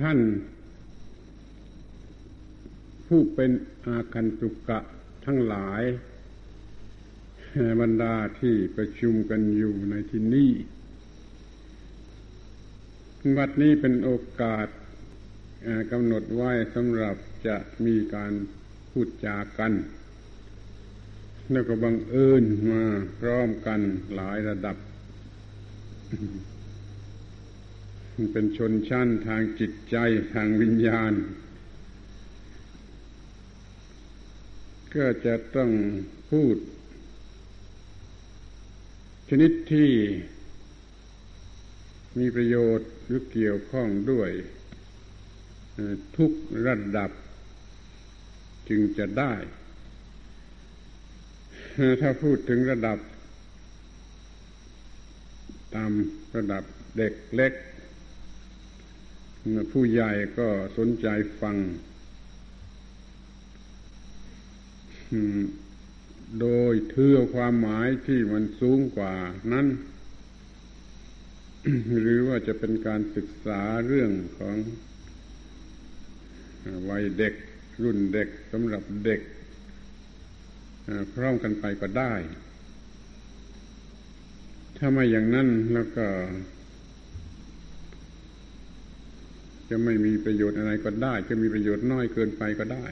ท่านผู้เป็นอาคันตุกะทั้งหลายบรรดาที่ประชุมกันอยู่ในที่นี้วัดนี้เป็นโอกาสกำหนดไว้สำหรับจะมีการพูดจากัน แล้วก็บังเอิญมาพร้อมกันหลายระดับ เป็นชนชั้นทางจิตใจทางวิญญาณ ก็จะต้องพูด ชนิดที่มีประโยชน์หรือเกี่ยวข้องด้วย ทุกระดับจึงจะได้ ถ้าพูดถึงระดับตามระดับเด็กเล็ก ผู้ใหญ่ก็สนใจฟัง โดยเทือความหมายที่มันสูงกว่านั้น หรือว่าจะเป็นการศึกษาเรื่องของวัยเด็ก รุ่นเด็กสำหรับเด็กพร้อมกันไปก็ได้ ถ้าไม่อย่างนั้นแล้วก็ จะไม่มีประโยชน์อะไรก็ได้ จะมีประโยชน์น้อยเกินไปก็ได้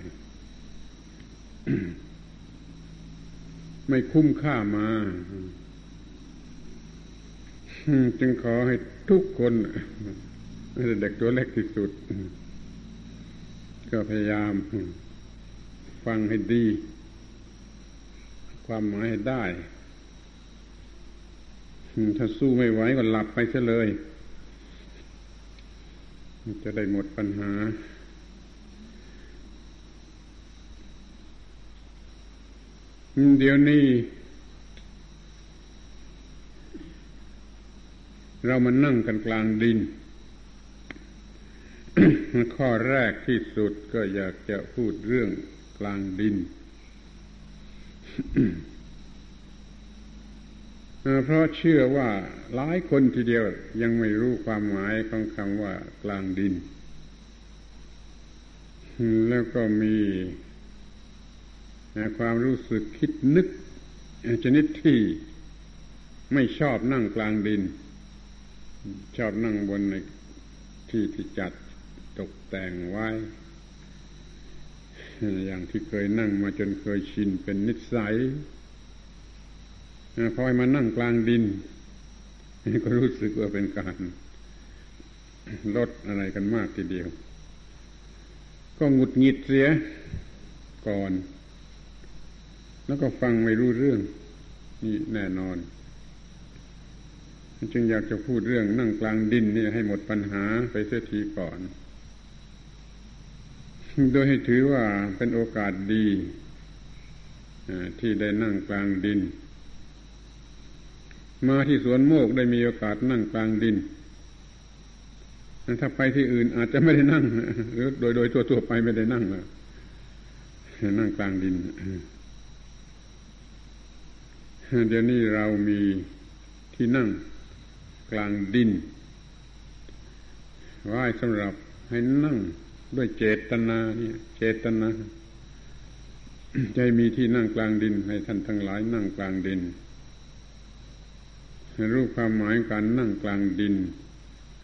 ไม่คุ้มค่ามาจึงขอให้ทุกคนเด็กตัวเล็กที่สุด ก็พยายาม ฟังให้ดี ความหมายให้ได้ ถ้าสู้ไม่ไหวก็หลับไปเสียเลย จะได้หมดปัญหา เดี๋ยวนี้ เรามานั่งกันกลางดิน ข้อแรกที่สุดก็อยากจะพูดเรื่องกลางดิน เพราะเชื่อว่าหลายคนทีเดียวยังไม่รู้ความหมายของคำว่ากลางดิน แล้วก็มีความรู้สึกคิดนึกชนิดที่ไม่ชอบนั่งกลางดิน ชอบนั่งบนในที่ที่จัดตกแต่งไว้ อย่างที่เคยนั่งมาจนเคยชินเป็นนิสัย พอให้มานั่งกลางดินก็รู้สึกว่าเป็นการลดอะไรกันมากทีเดียว ก็หงุดหงิดเสียก่อน แล้วก็ฟังไม่รู้เรื่อง นี่แน่นอน จึงอยากจะพูดเรื่องนั่งกลางดินนี่ให้หมดปัญหาไปเสียทีก่อน โดยให้ถือว่าเป็นโอกาสดีที่ได้นั่งกลางดิน มาที่สวนโมกได้มีโอกาสนั่งกลางดินถ้าไปที่อื่นอาจจะไม่ได้นั่งหรือโดยโดยตัวตัวไปไม่ได้นั่งแล้นั่งกลางดินเดี๋ยวนี้เรามีที่นั่งกลางดินไว้สำหรับให้นั่งด้วยเจตนาเนี่ยเจตนาใจมีที่นั่งกลางดิน ให้ท่านทั้งหลายนั่งกลางดิน ให้รู้ความหมายการนั่งกลางดิน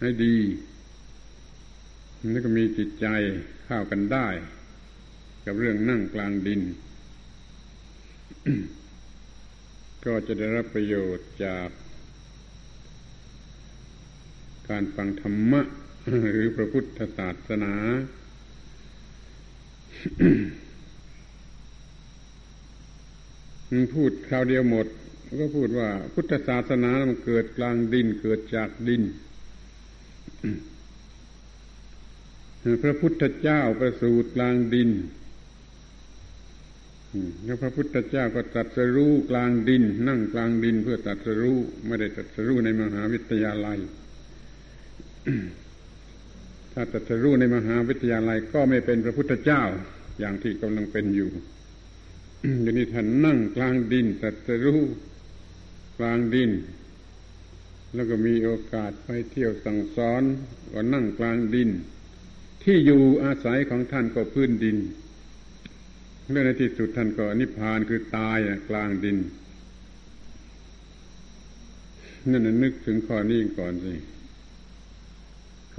ให้ดีแล้วก็มีจิตใจเข้ากันได้ กับเรื่องนั่งกลางดิน ก็จะได้รับประโยชน์จากการฟังธรรมะ หรือพระพุทธศาสนา พูดคราวเดียวหมด ก็พูดว่าพุทธศาสนามันเกิดกลางดินเกิดจากดิน พระพุทธเจ้าประสูติกลางดินแล้วพระพุทธเจ้าก็ตรัสรู้กลางดิน นั่งกลางดินเพื่อตรัสรู้ไม่ได้ตรัสรู้ในมหาวิทยาลัย ถ้าตรัสรู้ในมหาวิทยาลัยก็ไม่เป็นพระพุทธเจ้าอย่างที่กำลังเป็นอยู่อย่นี้ท่านนั่งกลางดินตรัสรู้ กลางดิน แล้วก็มีโอกาสไปเที่ยวสั่งสอนก็นั่งกลางดิน ที่อยู่อาศัยของท่านก็พื้นดินเรื่องในที่สุดท่านก็นิพพานคือตายกลางดินนั่นนึกถึงข้อนี้ก่อนสิ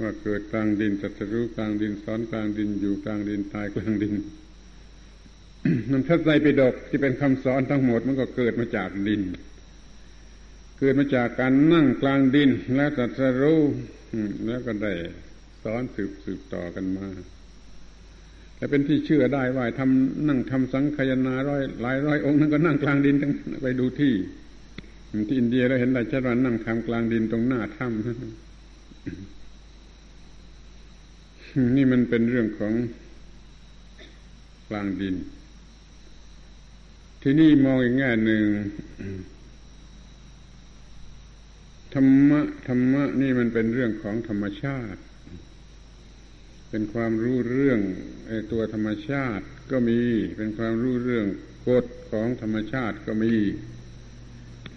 ว่าเกิดกลางดินจัตรู้กลางดินสอนกลางดินอยู่กลางดินตายกลางดินนั่นทัศไตรปิฎกที่เป็นคำสอนทั้งหมดมันก็เกิดมาจากดิน เกิดมาจากการนั่งกลางดิน แล้วจัตรู้แล้วก็ได้สอนสืบสืบต่อกันมาแต่เป็นที่เชื่อได้ว่าทำนั่งทำสังขยนาร้อยหลายร้อยองค์นั้นก็นั่งกลางดินทั้งไปดูที่ที่อินเดียเราเห็นได้ชัดว่านั่งทำกลางดินตรงหน้าถ้ำนี่มันเป็นเรื่องของกลางดิน ที่นี่มองอีกแง่หนึ่ง ธรรมะธรรมะนี่มันเป็นเรื่องของธรรมชาติ เป็นความรู้เรื่องตัวธรรมชาติก็มี เป็นความรู้เรื่องกฎของธรรมชาติก็มี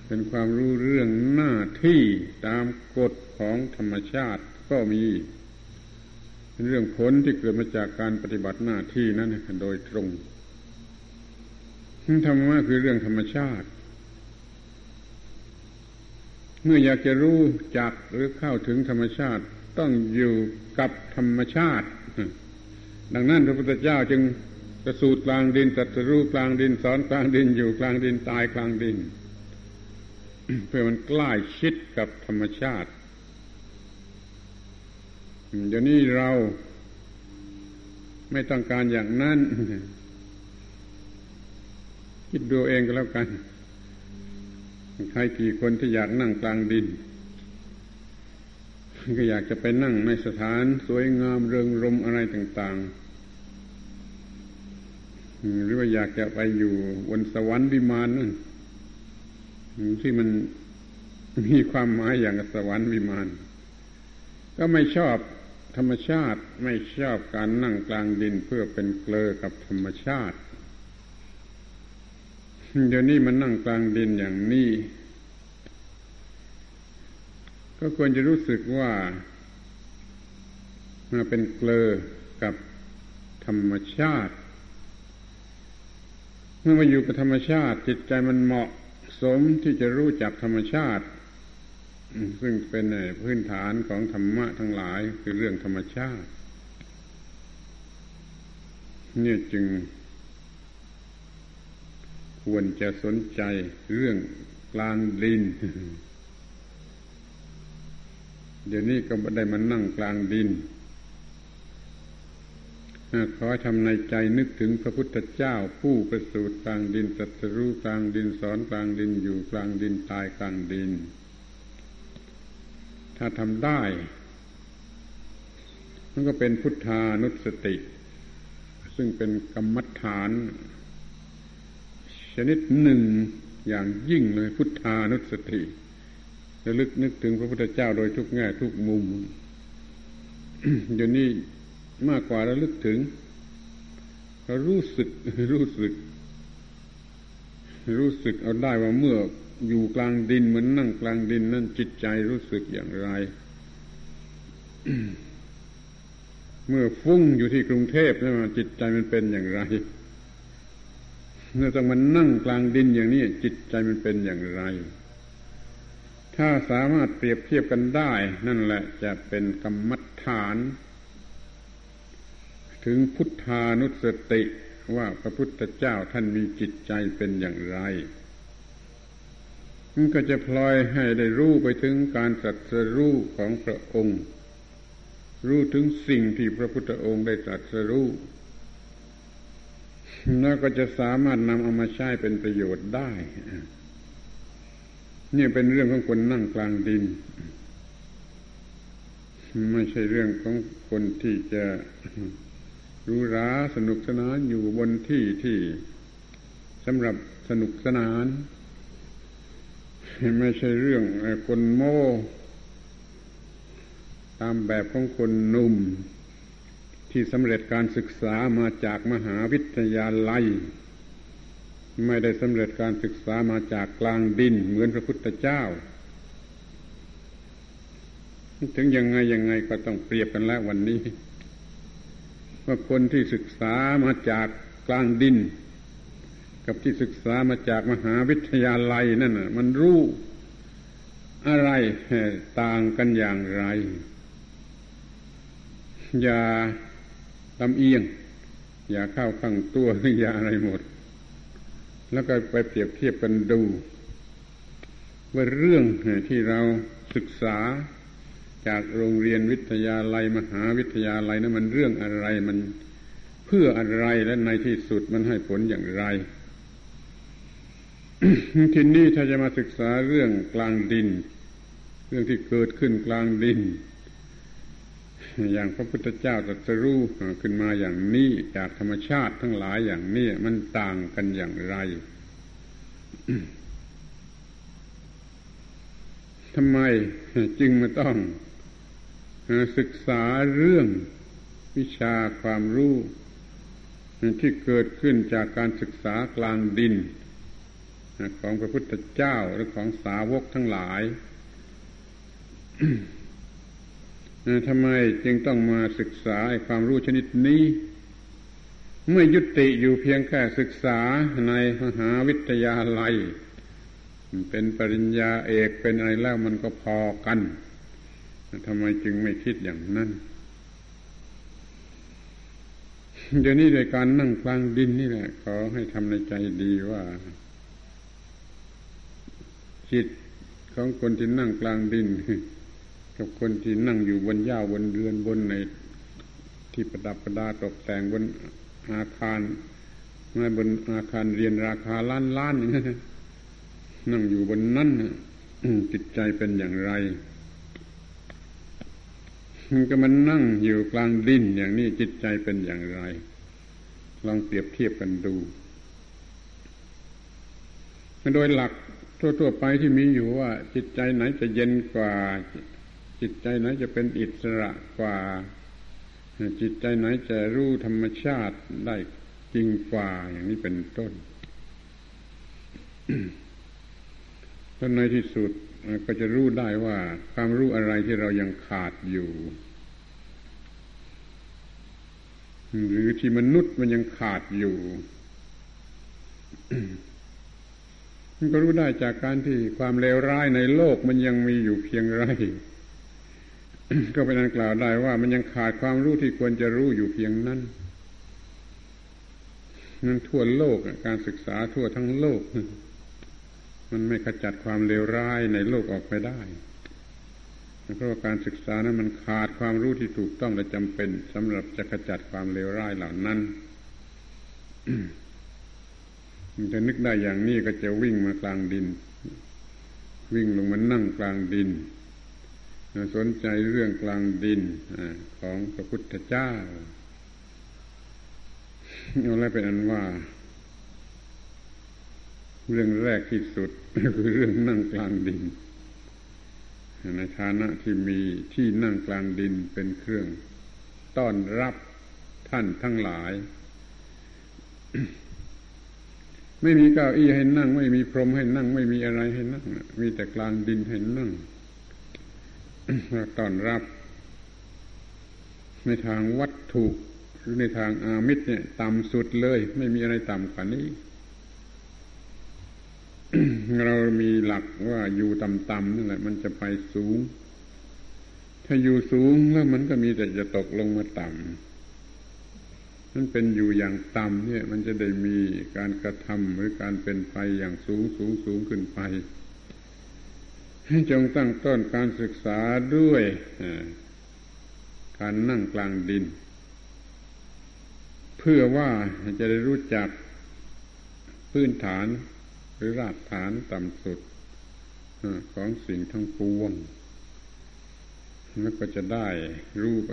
เป็นความรู้เรื่องหน้าที่ตามกฎของธรรมชาติก็มีเป็นเรื่องผลที่เกิดมาจากการปฏิบัติหน้าที่นั้นโดยตรงธรรมะคือเรื่องธรรมชาติ เมื่ออยากจะรู้จักหรือเข้าถึงธรรมชาติต้องอยู่กับธรรมชาติ ดังนั้นพระพุทธเจ้าจึงประสูตรกลางดินตัดรู้กลางดินสอนกลางดินอยู่กลางดินตายกลางดิน เพื่อมันใกล้ชิดกับธรรมชาติเดี๋ยวนี้เราไม่ต้องการอย่างนั้น คิดดูเองก็แล้วกัน ใครกี่คนที่อยากนั่งกลางดิน ก็อยากจะไปนั่งในสถานสวยงามเริงรมอะไรต่าง ๆ หรือว่าอยากจะไปอยู่บนสวรรค์วิมานนั่นที่มันมีความหมายอย่างสวรรค์วิมาน ก็ไม่ชอบธรรมชาติไม่ชอบการนั่งกลางดินเพื่อเป็นเกลอกับธรรมชาติ เดี๋ยวนี้มันนั่งกลางดินอย่างนี้ ก็ควรจะรู้สึกว่ามาเป็นเกลอกับธรรมชาติ เมื่อมาอยู่กับธรรมชาติ จิตใจมันเหมาะสมที่จะรู้จักธรรมชาติ ซึ่งเป็นพื้นฐานของธรรมะทั้งหลายคือเรื่องธรรมชาตินี่จึง ควรจะสนใจเรื่องกลางดิน เดี๋ยวนี้ก็ได้มานั่งกลางดินขอทำในใจนึกถึงพระพุทธเจ้า ผู้ประสูติกลางดินตรัสรู้กลางดินสอนกลางดินอยู่กลางดินตายกลางดิน ถ้าทำได้ มันก็เป็นพุทธานุสติ ซึ่งเป็นกรรมฐาน ชนิดหนึ่งอย่างยิ่งเลยพุทธานุสติระลึกนึกถึงพระพุทธเจ้าโดยทุกแง่ทุกมุมเดี๋ยวนี้มากกว่าระลึกถึงเรารู้สึกรู้สึก รู้สึกเอาได้ว่าเมื่ออยู่กลางดินเหมือนนั่งกลางดิน นั่นจิตใจรู้สึกอย่างไร เมื่อฟุ้งอยู่ที่กรุงเทพแล้วจิตใจมันเป็นอย่างไร เมื่อต้องมันนั่งกลางดินอย่างนี้จิตใจมันเป็นอย่างไร ถ้าสามารถเปรียบเทียบกันได้ นั่นแหละจะเป็นกรรมฐาน ถึงพุทธานุสติว่าพระพุทธเจ้าท่านมีจิตใจเป็นอย่างไรมันก็จะพลอยให้ได้รู้ไปถึงการตรัสรู้ของพระองค์ รู้ถึงสิ่งที่พระพุทธองค์ได้ตรัสรู้ แล้วก็จะสามารถนำเอามาใช้เป็นประโยชน์ได้นี่เป็นเรื่องของคนนั่งกลางดิน ไม่ใช่เรื่องของคนที่จะรู้ราสนุกสนานอยู่บนที่ที่สำหรับสนุกสนาน ไม่ใช่เรื่องคนโม่ ตามแบบของคนหนุ่ม ที่สำเร็จการศึกษามาจากมหาวิทยาลัย ไม่ได้สำเร็จการศึกษามาจากกลางดิน เหมือนพระพุทธเจ้า ถึงยังไงยังไงก็ต้องเปรียบกันแล้ววันนี้ ว่าคนที่ศึกษามาจากกลางดิน กับที่ศึกษามาจากมหาวิทยาลัยนั่นน่ะมันรู้อะไรต่างกันอย่างไรอย่า ลำเอียง อย่าเข้าข้างตัวหรืออย่าอะไรหมด แล้วก็ไปเปรียบเทียบกันดู ว่าเรื่องที่เราศึกษาจากโรงเรียนวิทยาลัยมหาวิทยาลัยนะั้นมันเรื่องอะไรมันเพื่ออะไรและในที่สุดมันให้ผลอย่างไรทีนี้ถ้าจะมาศึกษาเรื่องกลางดิน เรื่องที่เกิดขึ้นกลางดิน อย่างพระพุทธเจ้าตรัสรู้ขึ้นมาอย่างนี้จากธรรมชาติทั้งหลายอย่างนี้มันต่างกันอย่างไรทำไมจึงมาต้องศึกษาเรื่องวิชาความรู้ที่เกิดขึ้นจากการศึกษากลางดิน ของพระพุทธเจ้าหรือของสาวกทั้งหลาย ทำไมจึงต้องมาศึกษาความรู้ชนิดนี้ เมื่อยุติอยู่เพียงแค่ศึกษาในมหาวิทยาลัย เป็นปริญญาเอกเป็นอะไรแล้วมันก็พอกันทำไมจึงไม่คิดอย่างนั้นเดี๋ยวนี้โดยการนั่งกลางดินนี่แหละ ขอให้ทำในใจดีว่า จิตของคนที่นั่งกลางดิน กับคนที่นั่งอยู่บนหญ้าบนเรือนบนในที่ประดับประดาตกแต่งบนอาคารไม่บนอาคารเรียนราคาล้านล้านนั่งอยู่บนนั้นจิตใจเป็นอย่างไรมันก็มันนั่งอยู่กลางดินอย่างนี้จิตใจเป็นอย่างไร ลองเปรียบเทียบกันดูโดยหลักทั่วๆไปที่มีอยู่ว่า จิตใจไหนจะเย็นกว่า จิตใจไหนจะเป็นอิสระกว่า จิตใจไหนจะรู้ธรรมชาติได้จริงกว่าอย่างนี้เป็นต้นแล้วในที่สุดก็จะรู้ได้ว่าความรู้อะไรที่เรายังขาดอยู่ หรือที่มนุษย์มันยังขาดอยู่มันก็รู้ได้จากการที่ความเลวร้ายในโลกมันยังมีอยู่เพียงไร ก็เป็นอันกล่าวได้ว่ามันยังขาดความรู้ที่ควรจะรู้อยู่เพียงนั้นนั้นทั่วโลกการศึกษาทั่วทั้งโลก มันไม่ขจัดความเลวร้ายในโลกออกไปได้เพราะว่าการศึกษานั้นมันขาดความรู้ที่ถูกต้องและจำเป็นสำหรับจะขจัดความเลวร้ายเหล่านั้นมันจะนึกได้อย่างนี้ก็จะวิ่งมากลางดิน วิ่งลงมานั่งกลางดิน สนใจเรื่องกลางดินของพระพุทธเจ้าเอาแล้วเป็นอันว่า เรื่องแรกที่สุดคือเรื่องนั่งกลางดิน ในฐานะที่มีที่นั่งกลางดินเป็นเครื่อง ต้อนรับท่านทั้งหลาย ไม่มีเก้าอี้ให้นั่ง ไม่มีพรมให้นั่ง ไม่มีอะไรให้นั่ง มีแต่กลางดินให้นั่ง ต้อนรับ ในทางวัตถุ หรือในทางอามิตรเนี่ย ต่ำสุดเลย ไม่มีอะไรต่ำกว่านี้ เรามีหลักว่าอยู่ต่ำๆนั่นแหละ มันจะไปสูง ถ้าอยู่สูงแล้วมันก็มีแต่จะตกลงมาต่ำนั่นเป็นอยู่อย่างต่ำเนี่ย มันจะได้มีการกระทำหรือการเป็นไปอย่างสูงสูงสูงขึ้นไป จงตั้งต้นการศึกษาด้วยการนั่งกลางดิน เพื่อว่าจะได้รู้จักพื้นฐานหรือรากฐานต่ำสุดของสิ่งทั้งปวงแล้วก็จะได้รู้ไป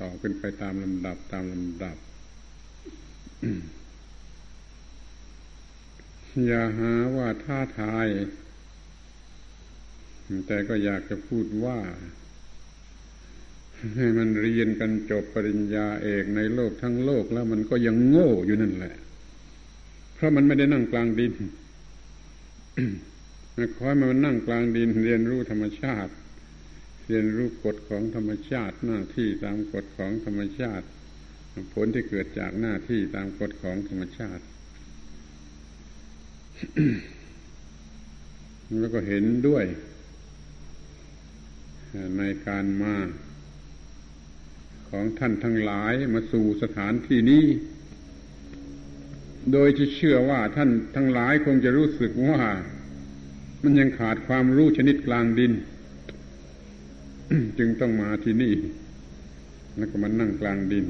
ต่อขึ้นไปตามลำดับตามลำดับ อย่าหาว่าท้าทาย แต่ก็อยากจะพูดว่า ให้มันเรียนกันจบปริญญาเอกในโลกทั้งโลกแล้วมันก็ยังโง่อยู่นั่นแหละ เพราะมันไม่ได้นั่งกลางดินขอให้มันนั่งกลางดิน เรียนรู้ธรรมชาติ เรียนรู้กฎของธรรมชาติ หน้าที่ตามกฎของธรรมชาติ ผลที่เกิดจากหน้าที่ตามกฎของธรรมชาติแล้วก็เห็นด้วย ในการมาของท่านทั้งหลายมาสู่สถานที่นี้ โดยที่เชื่อว่าท่านทั้งหลายคงจะรู้สึกว่า มันยังขาดความรู้ชนิดกลางดิน จึงต้องมาที่นี่ แล้วก็มานั่งกลางดิน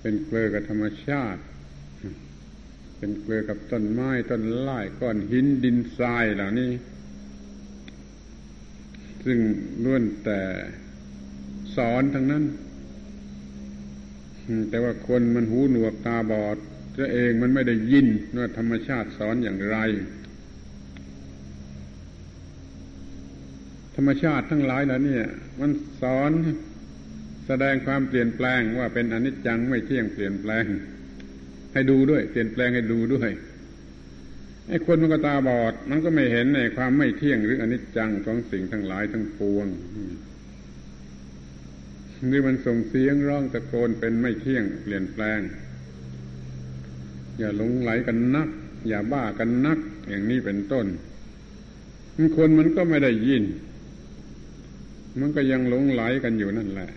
เป็นเกลือกับธรรมชาติ เป็นเกลือกับต้นไม้ต้นไม้ก้อนหินดินทรายเหล่านี้ ซึ่งล้วนแต่สอนทั้งนั้น แต่ว่าคนมันหูหนวกตาบอดตัวเองมันไม่ได้ยินว่าธรรมชาติสอนอย่างไร ธรรมชาติทั้งหลายแล้วเนี่ย มันสอนแสดงความเปลี่ยนแปลงว่าเป็นอนิจจังไม่เที่ยงเปลี่ยนแปลง ให้ดูด้วย เปลี่ยนแปลงให้ดูด้วย ไอ้คนมันก็ตาบอด มันก็ไม่เห็นในความไม่เที่ยงหรืออนิจจังของสิ่งทั้งหลายทั้งปวงนี่มันส่งเสียงร้องตะโกนเป็นไม่เที่ยงเปลี่ยนแปลง อย่าหลงไหลกันนัก อย่าบ้ากันนัก อย่างนี้เป็นต้นคนมันก็ไม่ได้ยิน มันก็ยังหลงไหลกันอยู่นั่นแหละ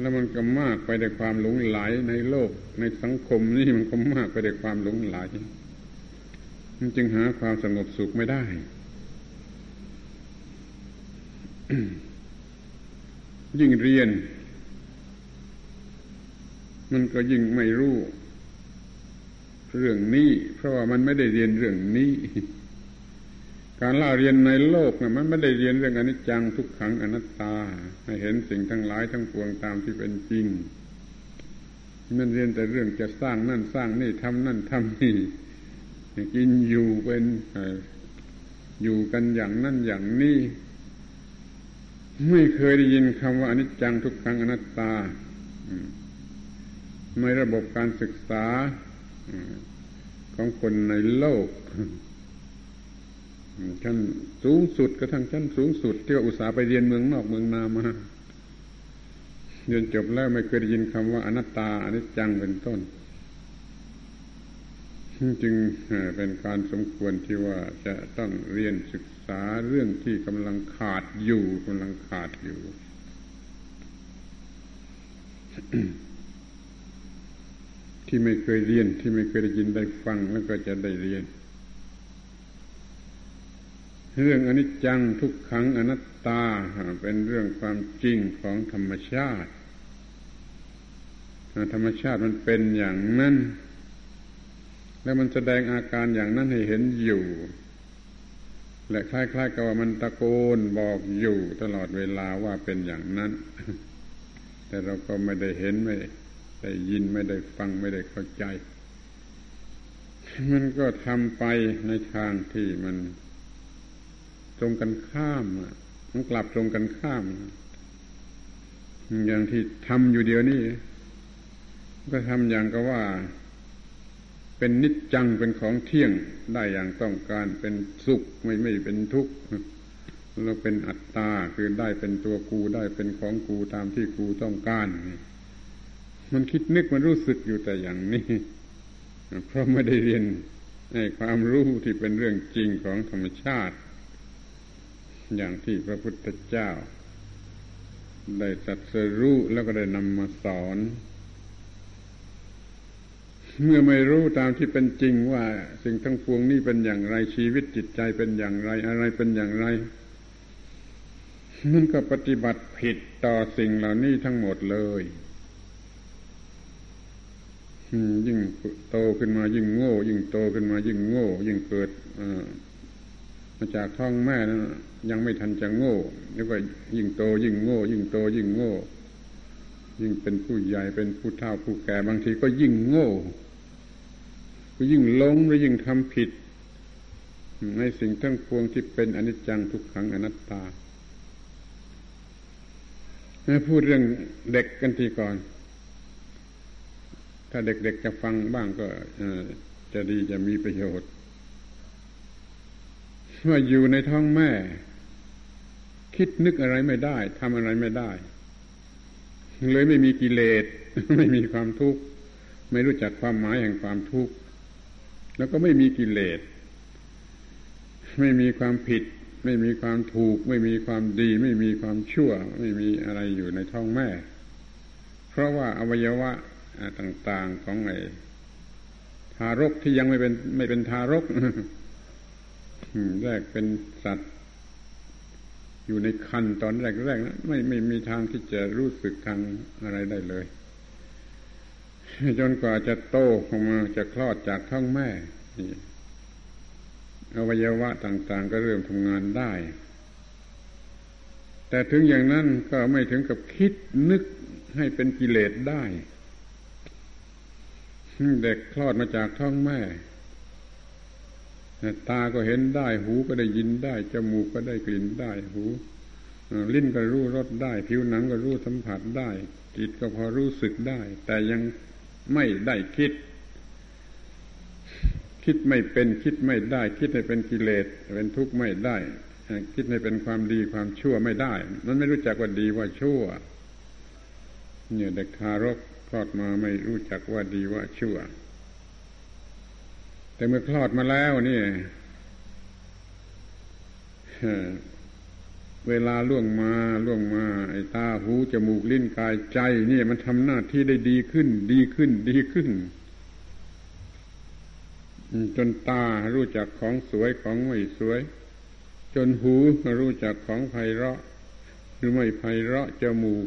แล้วมันก็มากไปด้วยความหลงไหลในโลก ในสังคมนี่มันก็มากไปด้วยความหลงไหล มันจึงหาความสงบสุขไม่ได้ยิ่งเรียน มันก็ยิ่งไม่รู้ เรื่องนี้ เพราะว่ามันไม่ได้เรียนเรื่องนี้ การเล่าเรียนในโลกมันไม่ได้เรียนเรื่องอนิจจังทุกขังอนัตตา ให้เห็นสิ่งทั้งหลายทั้งปวงตามที่เป็นจริง มันเรียนแต่เรื่องจะสร้างนั่นสร้างนี่ทำนั่นทำนี่ กินอยู่เป็นอยู่กันอย่างนั่นอย่างนี้ ไม่เคยได้ยินคำว่าอนิจจังทุกขังอนัตตาไม่ระบบการศึกษาของคนในโลกชั้นสูงสุดกระทั่งชั้นสูงสุดที่ว่าอุตสาห์ไปเรียนเมืองนอกเมืองนามาเรียนจบแล้วไม่เคยได้ยินคำว่าอนัตตาอนิจจังเป็นต้น จึงเป็นการสมควรที่ว่าจะต้องเรียนศึกษาเรื่องที่กำลังขาดอยู่กำลังขาดอยู่ ที่ไม่เคยเรียนที่ไม่เคยได้ยินได้ฟังแล้วก็จะได้เรียน เรื่องอนิจจังทุกขังอนัตตาเป็นเรื่องความจริงของธรรมชาติ ธรรมชาติมันเป็นอย่างนั้น แล้วมันแสดงอาการอย่างนั้นให้เห็นอยู่ และคล้ายๆกับว่ามันตะโกนบอกอยู่ตลอดเวลาว่าเป็นอย่างนั้น แต่เราก็ไม่ได้เห็นไม่ได้ยินไม่ได้ฟังไม่ได้เข้าใจ มันก็ทำไปในทางที่มันตรงกันข้ามมันกลับตรงกันข้าม อย่างที่ทำอยู่เดียวนี้ก็ทำอย่างก็ว่า เป็นนิจจังเป็นของเที่ยงได้อย่างต้องการเป็นสุขไม่ไม่เป็นทุกข์เราเป็นอัตตาคือได้เป็นตัวกูได้เป็นของกูตามที่กูต้องการ มันคิดนึกมันรู้สึกอยู่แต่อย่างนี้ เพราะไม่ได้เรียนในความรู้ที่เป็นเรื่องจริงของธรรมชาติ อย่างที่พระพุทธเจ้า ได้ตรัสรู้แล้วก็ได้นำมาสอน เมื่อไม่รู้ตามที่เป็นจริงว่าสิ่งทั้งปวงนี้เป็นอย่างไรชีวิตจิตใจเป็นอย่างไร อะไรเป็นอย่างไรมันก็ปฏิบัติผิดต่อสิ่งเหล่านี้ทั้งหมดเลยยิ่งโตขึ้นมายิ่งโง่ ยิ่งโตขึ้นมายิ่งโง่ ยิ่งเกิดมาจากท้องแม่นะยังไม่ทันจะโง่แล้วก็ยิ่งโตยิ่งโง่ ยิ่งโตยิ่งโง่ ยิ่งเป็นผู้ใหญ่เป็นผู้เฒ่าผู้แก่บางทีก็ยิ่งโง่ก็ยิ่งลงและยิ่งทำผิด ในสิ่งทั้งปวงที่เป็นอนิจจังทุกขังอนัตตาพูดเรื่องเด็กกันทีก่อน ถ้าเด็กๆจะฟังบ้างก็จะดีจะมีประโยชน์ว่าอยู่ในท้องแม่ คิดนึกอะไรไม่ได้ทำอะไรไม่ได้ เลยไม่มีกิเลสไม่มีความทุกข์ไม่รู้จักความหมายแห่งความทุกข์แล้วก็ไม่มีกิเลสไม่มีความผิด ไม่มีความถูก ไม่มีความดี ไม่มีความชั่ว ไม่มีอะไรอยู่ในท้องแม่ เพราะว่าอวัยวะต่าง ๆของไอ้ทารกที่ยังไม่เป็นไม่เป็นทารกแรกเป็นสัตว์ อยู่ในคันตอนแรกๆนะไม่ไม่มีทางที่จะรู้สึกทางอะไรได้เลย จนกว่าจะโตออกมาจะคลอดจากท้องแม่อวัยวะต่างๆ ก็เริ่มทำงานได้ แต่ถึงอย่างนั้นก็ไม่ถึงกับคิดนึกให้เป็นกิเลสได้ เด็กคลอดมาจากท้องแม่ ตาก็เห็นได้ หูก็ได้ยินได้ จมูกก็ได้กลิ่นได้ หูลิ้นก็รู้รสได้ ผิวหนังก็รู้สัมผัสได้ จิตก็พอรู้สึกได้ แต่ยังไม่ได้คิด คิดไม่เป็นคิดไม่ได้ คิดให้เป็นกิเลสเป็นทุกข์ไม่ได้คิดให้เป็นความดีความชั่วไม่ได้ มันไม่รู้จักว่าดีว่าชั่ว เนี่ยเด็กทารกคลอดมาไม่รู้จักว่าดีว่าชั่ว แต่เมื่อคลอดมาแล้วนี่เวลาล่วงมาล่วงมาไอ้ตาหูจมูกลิ้นกายใจนี่มันทำหน้าที่ได้ดีขึ้น ดีขึ้น ดีขึ้น จนตารู้จักของสวยของไม่สวย จนหูรู้จักของไพเราะ หรือไม่ไพเราะจมูก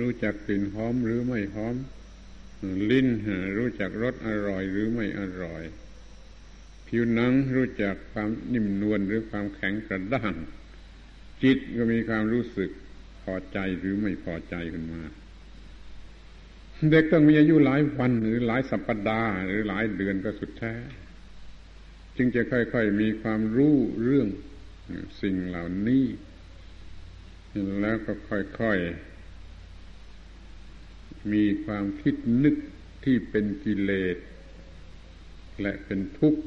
รู้จักกลิ่นหอมหรือไม่หอม ลิ้นรู้จักรสอร่อยหรือไม่อร่อย ผิวหนังรู้จักความนิ่มนวลหรือความแข็งกระด้างจิตก็มีความรู้สึกพอใจหรือไม่พอใจขึ้นมา เด็กต้องมีอายุหลายวันหรือหลายสัปปดาห์หรือหลายเดือนก็สุดแท้ จึงจะค่อยๆมีความรู้เรื่องสิ่งเหล่านี้แล้วก็ค่อยๆ มีความคิดนึกที่เป็นกิเลส และเป็นทุกข์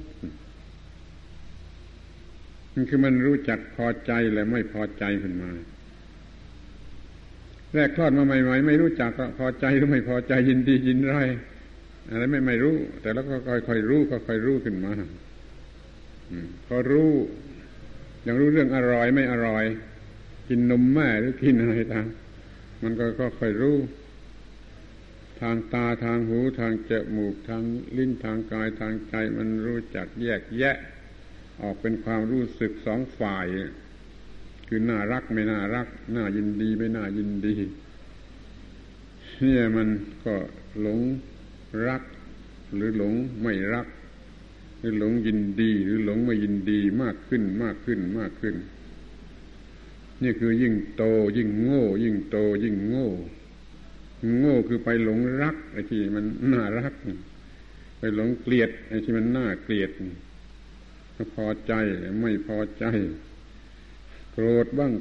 มันคือมันรู้จักพอใจและไม่พอใจขึ้นมา แรกคลอดมาใหม่ๆไม่รู้จักก็พอใจหรือไม่พอใจยินดียินร้ายอะไรไม่ไม่รู้ แต่แล้วก็ค่อยๆรู้ค่อยๆรู้ขึ้นมาพอรู้ยังรู้เรื่องอร่อยไม่อร่อย กินนมแม่หรือกินอะไรต่างมันก็ค่อยๆรู้ ทางตาทางหูทางจมูกทางลิ้นทางกายทางใจมันรู้จักแยกแยะ ออกเป็นความรู้สึกสองฝ่าย คือน่ารักไม่น่ารัก น่ายินดีไม่น่ายินดีเนี่ยมันก็หลงรัก หรือหลงไม่รัก หรือหลงยินดี หรือหลงไม่ยินดีมากขึ้นมากขึ้นมากขึ้น นี่คือยิ่งโตยิ่งโง่ ยิ่งโตยิ่งโง่ โง่คือไปหลงรักไอ้ที่มันน่ารัก ไปหลงเกลียดไอ้ที่มันน่าเกลียดพอใจไม่พอใจ โกรธบ้าง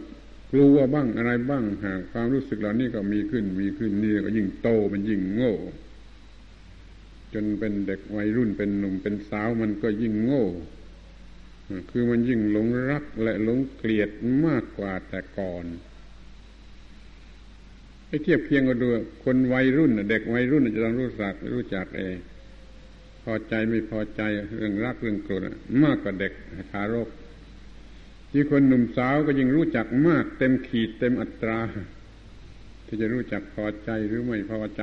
กลัวบ้างอะไรบ้างหากความรู้สึกเหล่านี้ก็มีขึ้น มีขึ้นนี่ก็ยิ่งโตมันยิ่งโง่ จนเป็นเด็กวัยรุ่นเป็นหนุ่มเป็นสาวมันก็ยิ่งโง่ คือมันยิ่งหลงรักและหลงเกลียดมากกว่าแต่ก่อน ให้เทียบเคียงกันดูคนวัยรุ่นเด็กวัยรุ่นจะต้องรู้จักรู้จักเองพอใจไม่พอใจเรื่องรักเรื่องโกรธมากกว่าเด็กทารกที่คนหนุ่มสาวก็ยิ่งรู้จักมากเต็มขีดเต็มอัตรา ที่จะรู้จักพอใจหรือไม่พอใจ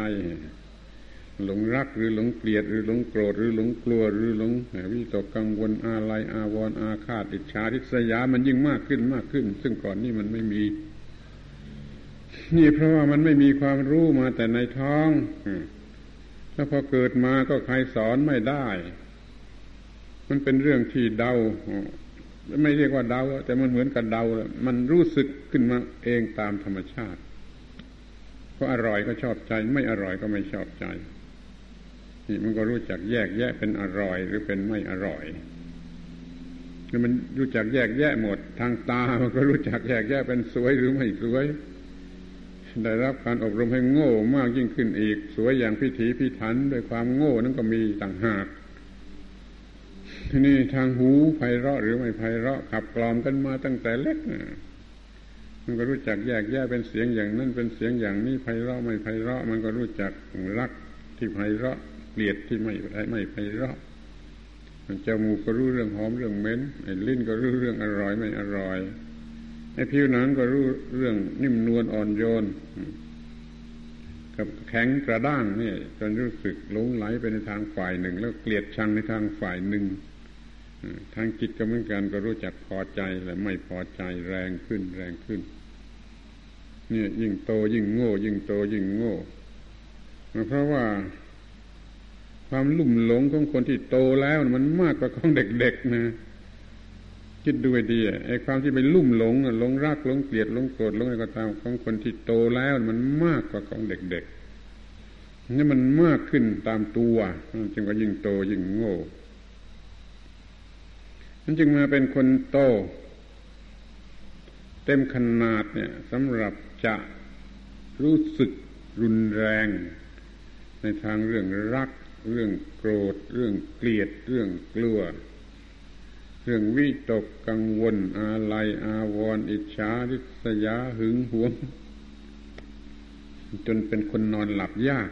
หลงรักหรือหลงเกลียดหรือหลงโกรธหรือหลงกลัวหรือหลงวิตกกังวลอาลัยอาวรณ์อาฆาตอิจฉาทิษยามันยิ่งมากขึ้นมากขึ้น ซึ่งก่อนนี้มันไม่มี นี่เพราะว่ามันไม่มีความรู้มาแต่ในท้องแล้วพอเกิดมาก็ใครสอนไม่ได้ มันเป็นเรื่องที่เดา ไม่เรียกว่าเดา แต่มันเหมือนกับเดามันรู้สึกขึ้นมาเองตามธรรมชาติเพราะอร่อยก็ชอบใจ ไม่อร่อยก็ไม่ชอบใจนี่มันก็รู้จักแยกแยะเป็นอร่อยหรือเป็นไม่อร่อยคือมันรู้จักแยกแยะหมด ทางตามันก็รู้จักแยกแยะเป็นสวยหรือไม่สวย ได้รับการอบรมให้โง่มากยิ่งขึ้นอีก สวยอย่างพิถีพิถันด้วยความโง่นั้นก็มีต่างหากทีนี้ทางหูไพเราะหรือไม่ไพเราะขับกล่อมกันมาตั้งแต่เล็กมันก็รู้จักแยกแยะเป็นเสียงอย่างนั้นเป็นเสียงอย่างนี้ไพเราะไม่ไพเราะ มันก็รู้จักรักที่ไพเราะเกลียดที่ไม่ไม่ไพเราะจมูกก็รู้เรื่องหอมเรื่องเหม็นไอ้ลิ้นก็รู้เรื่องอร่อยไม่อร่อย ไอ้ผิวหนังก็รู้เรื่องนิ่มนวลอ่อนโยน กับแข็งกระด้างนี่จนรู้สึกหลงไหลไปในทางฝ่ายหนึ่ง แล้วเกลียดชังในทางฝ่ายหนึ่งทางจิตก็เหมือนกันก็รู้จักพอใจและไม่พอใจแรงขึ้นแรงขึ้น เนี่ยยิ่งโตยิ่งโง่ ยิ่งโตยิ่งโง่เพราะว่าความลุ่มหลงของคนที่โตแล้วมันมากกว่าของเด็กๆนะ คิดดูดีไอ้ความที่ไปลุ่มหลงหลงรักหลงเกลียดหลงโกรธหลงอะไรก็ตามของคนที่โตแล้วมันมากกว่าของเด็กๆนี่มันมากขึ้นตามตัวจึงว่ายิ่งโตยิ่งโง่มันจึงมาเป็นคนโต เต็มขนาดเนี่ยสำหรับจะรู้สึกรุนแรง ในทางเรื่องรัก เรื่องโกรธ เรื่องเกลียด เรื่องกลัว รื่องวิตกกังวล อาลัยอาวรณ์อิจฉาริษยาหึงหวง จนเป็นคนนอนหลับยาก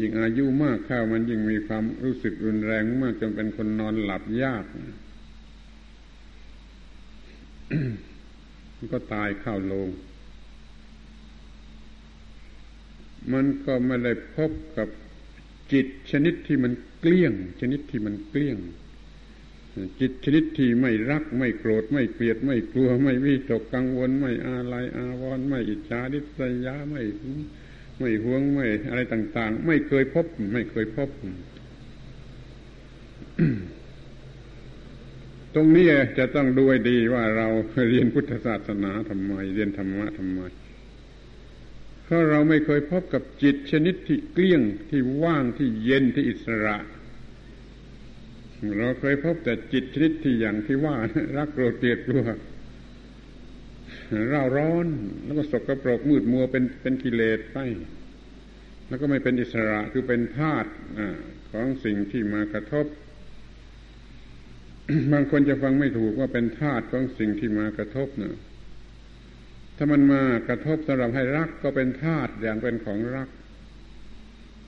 ยิ่งอายุมากข้ามันยิ่งมีความรู้สึกรุนแรงมากจนเป็นคนนอนหลับยากมันก็ตายเข้าลง มันก็ไม่ได้พบกับจิตชนิดที่มันเกลี้ยง ชนิดที่มันเกลี้ยง จิตชนิดที่ไม่รักไม่โกรธไม่เกลียดไม่กลัว ไม่วิตกกังวล ไม่อาลัยอาวรณ์ไม่อิจฉาดิษยาไม่ไม่ห่วงไม่อะไรต่าง ๆ ไม่เคยพบ ไม่เคยพบ ตรงนี้จะต้องดูให้ดีว่าเราเรียนพุทธศาสนาทำไม เรียนธรรมะทำไมเพราะเราไม่เคยพบกับจิตชนิดที่เกลี้ยงที่ว่างที่เย็นที่อิสระ เราเคยพบแต่จิตชนิดที่อย่างที่ว่า รักโกรธเกลียดกลัวเร่าร้อน แล้วก็สกรปรกมืดมัวเป็นเป็นกิเลสไปแล้วก็ไม่เป็นอิสระคือเป็นธาตุของสิ่งที่มากระทบบางคนจะฟังไม่ถูกว่าเป็นธาตุของสิ่งที่มากระทบเนะถ้ามันมากระทบสำหรับให้รักก็เป็นธาตุอย่างเป็นของรัก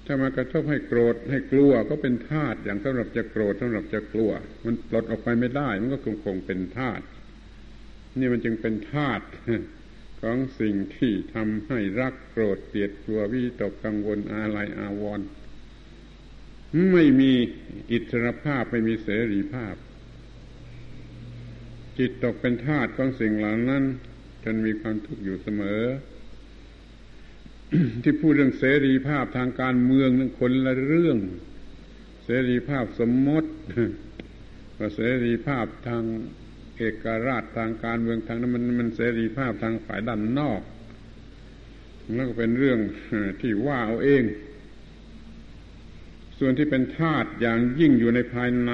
ถ้ามากระทบให้โกรธให้กลัวก็เป็นธาตุอย่างสำหรับจะโกรธสำหรับจะกลัว มันปลดออกไปไม่ได้ มันก็คงคงเป็นธาตุนี่มันจึงเป็นธาตุของสิ่งที่ทำให้รักโกรธเกลียดกลัววิตกกังวลอาลัยอาวรณ์ไม่มีอิสรภาพไม่มีเสรีภาพ จิตตกเป็นธาตุของสิ่งเหล่านั้นจนมีความทุกข์อยู่เสมอ ที่พูดเรื่องเสรีภาพทางการเมืองนั้นคนละเรื่อง เสรีภาพสมมติกับเสรีภาพทางเอกราชทางการเมืองทางนั้นมันมันเสรีภาพทางฝ่ายด้านนอกแล้วก็เป็นเรื่องที่ว่าเอาเอง ส่วนที่เป็นธาตุอย่างยิ่งอยู่ในภายใน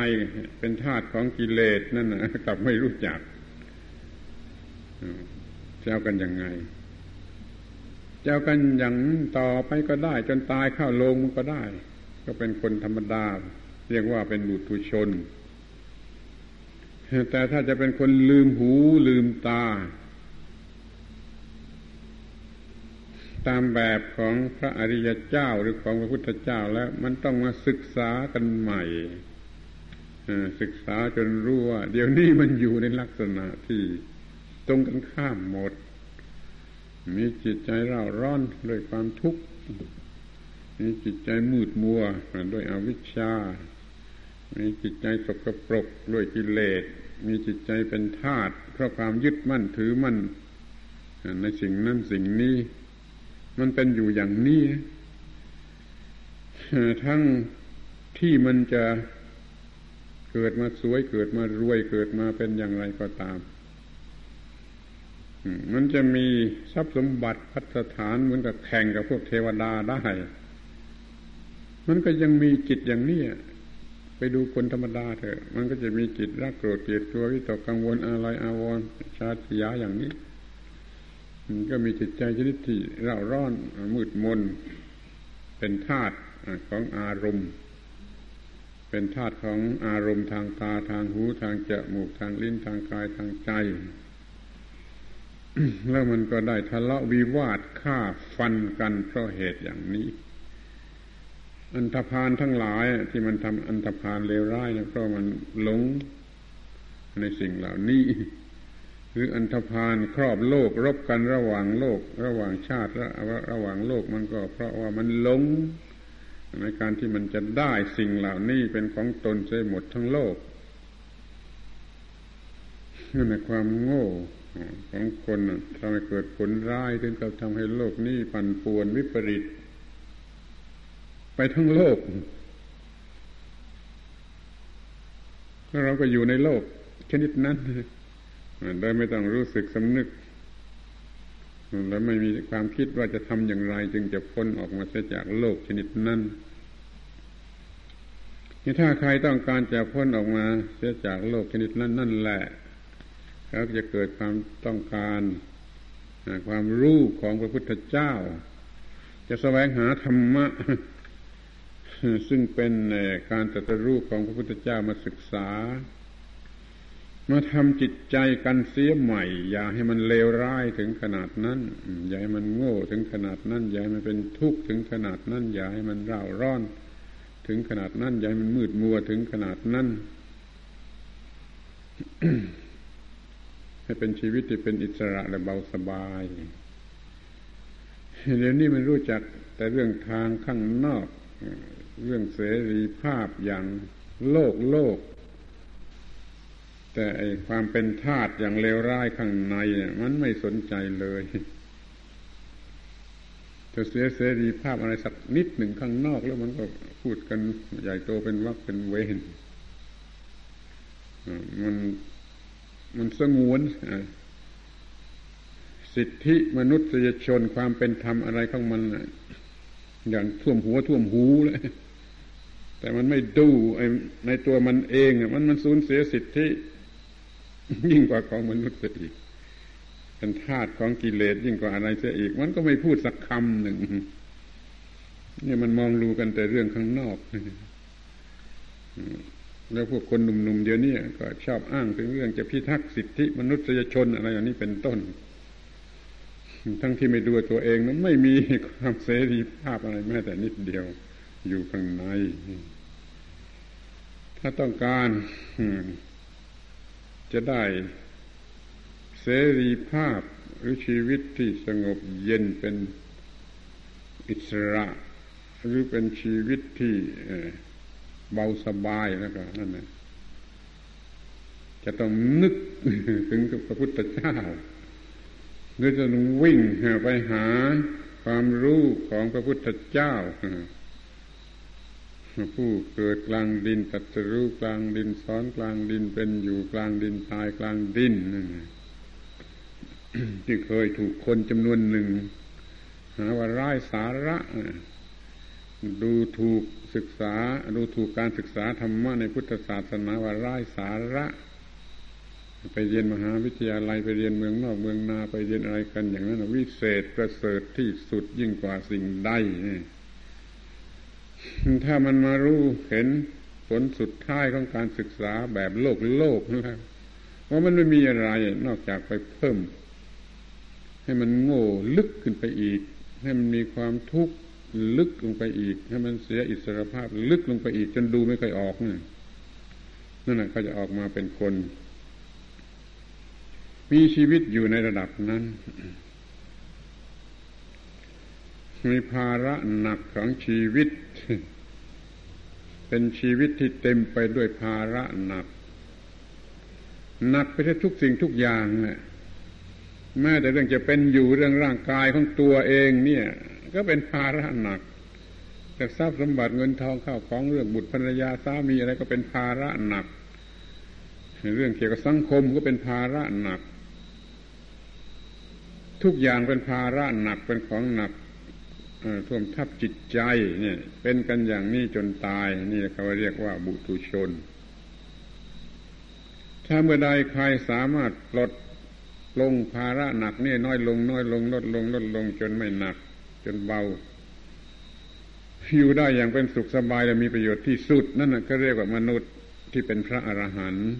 เป็นธาตุของกิเลสนั่นนะกลับไม่รู้จักเจ้ากันยังไง เจ้ากันอย่างต่อไปก็ได้ จนตายเข้าลงมันก็ได้ ก็เป็นคนธรรมดา เรียกว่าเป็นบุตุชน แต่ถ้าจะเป็นคนลืมหูลืมตา ตามแบบของพระอริยเจ้าหรือของพระพุทธเจ้าแล้ว มันต้องมาศึกษากันใหม่ศึกษาจนรู้ว่า เดี๋ยวนี้มันอยู่ในลักษณะที่ตรงกันข้ามหมด มีจิตใจเร่าร้อนด้วยความทุกข์ มีจิตใจมืดมัวด้วยอวิชชา มีจิตใจสกปรกด้วยกิเลส มีจิตใจเป็นธาตุเพราะความยึดมั่นถือมั่นในสิ่งนั้นสิ่งนี้ มันเป็นอยู่อย่างนี้ทั้งที่มันจะเกิดมาสวยเกิดมารวยเกิดมาเป็นอย่างไรก็ตาม มันจะมีทรัพย์สมบัติพัฒฐานเหมือนกับแข่งกับพวกเทวดาได้ มันก็ยังมีจิตอย่างนี้ไปดูคนธรรมดาเถอะ มันก็จะมีจิตรักโกรธเกลียดกลัววิตกกังวลอะไรอาวรณ์ชาติยาอย่างนี้ มันก็มีจิตใจชนิดที่เร่าร้อนมืดมน เป็นธาตุของอารมณ์ เป็นธาตุของอารมณ์ทางตาทางหูทางจมูกทางลิ้นทางกายทางใจ แล้วมันก็ได้ทะเลาะวิวาทฆ่าฟันกันเพราะเหตุอย่างนี้ อันธพาลทั้งหลายที่มันทำอันธพาลเลวร้ายนะเพราะมันหลงในสิ่งเหล่านี้หรืออันธพาลครอบโลกรบกันระหว่างโลก ระหว่างชาติและระหว่างโลกมันก็เพราะว่ามันหลงในการที่มันจะได้สิ่งเหล่านี้เป็นของตนเสียหมดทั้งโลกนั่นในความโง่ ของคนทำให้เกิดผลร้ายถึงกับทำให้โลกนี้ปั่นป่วนวิปริต ไปทั้งโลกแล้วเราก็อยู่ในโลก ชนิดนั้นโดยไม่ต้องรู้สึกสำนึก แล้วไม่มีความคิดว่าจะทำอย่างไร จึงจะพ้นออกมาเสียจากโลกชนิดนั้นถ้าใครต้องการจะพ้นออกมาเสียจากโลกชนิดนั้นนั่นแหละ แล้วจะเกิดความต้องการความรู้ของพระพุทธเจ้า จะแสวงหาธรรมะ ซึ่งเป็นการตรัสรู้ของพระพุทธเจ้ามาศึกษา มาทำจิตใจกันเสียใหม่ อย่าให้มันเลวร้ายถึงขนาดนั้น อย่าให้มันโง่ถึงขนาดนั้น อย่าให้มันเป็นทุกข์ถึงขนาดนั้น อย่าให้มันร่าร้อน ถึงขนาดนั้น อย่าให้มันมืดมัวถึงขนาดนั้น ให้เป็นชีวิตที่เป็นอิสระและเบาสบายเดี๋ยวนี้มันรู้จักแต่เรื่องทางข้างนอก เรื่องเสรีภาพอย่างโลกโลก แต่ไอความเป็นธาตุอย่างเลวร้ายข้างในเนี่ยมันไม่สนใจเลยจะเสียเสรีภาพอะไรสักนิดหนึ่งข้างนอกแล้วมันก็พูดกันใหญ่โตเป็นวักเป็นเวนมัน มันสงวนสิทธิมนุษยชนความเป็นธรรมอะไรของมันอย่างท่วมหัวท่วมหูเลยแต่มันไม่ดูในตัวมันเองมันมันสูญเสียสิทธิ ยิ่งกว่าของมนุษย์อีกเป็นธาตุของกิเลสยิ่งกว่าอะไรเสียอีก มันก็ไม่พูดสักคำหนึ่งเนี่ยมันมองดูกันแต่เรื่องข้างนอก แล้วพวกคนหนุ่มๆเดี๋ยวนี้ก็ชอบอ้างถึงเรื่องจะพิทักษ์สิทธิมนุษยชนอะไรอย่างนี้เป็นต้น ทั้งที่ไม่ดูตัวเองนั้นไม่มีความเสรีภาพอะไรแม้แต่นิดเดียวอยู่ข้างใน ถ้าต้องการจะได้เสรีภาพหรือชีวิตที่สงบเย็นเป็นอิสระ หรือเป็นชีวิตที่ เบาสบายแล้วก็นั่นแหละจะต้องนึกถึงพระพุทธเจ้าหรือจะต้องวิ่งไปหาความรู้ของพระพุทธเจ้าผู้เกิดกลางดินตัดรู้กลางดินสอนกลางดินเป็นอยู่กลางดินตายกลางดินนั่นที่เคยถูกคนจำนวนหนึ่งหาว่าร้ายสาระ ดูถูกศึกษา ดูถูกการศึกษาธรรมะในพุทธศาสนาว่าร้ายสาระ ไปเรียนมหาวิทยาลัยไปเรียนเมืองนอกเมืองนาไปเรียนอะไรกันอย่างนั้นวิเศษประเสริฐที่สุดยิ่งกว่าสิ่งใดถ้ามันมารู้เห็นผลสุดท้ายของการศึกษาแบบโลกโลกนะครับว่ามันไม่มีอะไรนอกจากไปเพิ่ม ให้มันโง่ลึกขึ้นไปอีก ให้มันมีความทุกข์ ลึกลงไปอีก ให้มันเสียอิสรภาพลึกลงไปอีก จนดูไม่เคยออกนั่นนั่นแหละเขาจะออกมาเป็นคน มีชีวิตอยู่ในระดับนั้นมีภาระหนักของชีวิต เป็นชีวิตที่เต็มไปด้วยภาระหนัก หนักไปทุกสิ่งทุกอย่างนี่แม้แต่เรื่องจะเป็นอยู่เรื่องร่างกายของตัวเองเนี่ย ก็เป็นภาระหนักแต่ทรัพย์สมบัติเงินทองข้าวของเรื่องบุตรภรรยาสามีอะไรก็เป็นภาระหนัก เรื่องเกี่ยวกับสังคมก็เป็นภาระหนัก ทุกอย่างเป็นภาระหนักเป็นของหนักท่วมทับจิตใจเนี่ย เป็นกันอย่างนี้จนตาย นี่เขาเรียกว่าบุตุชน ถ้าเมื่อใดใครสามารถลดลงภาระหนักนี่น้อยลง น้อยลงลดลงลดลงจนไม่หนัก จนเบาอยู่ได้อย่างเป็นสุขสบายและมีประโยชน์ที่สุด นั่นก็เรียกว่ามนุษย์ที่เป็นพระอรหันต์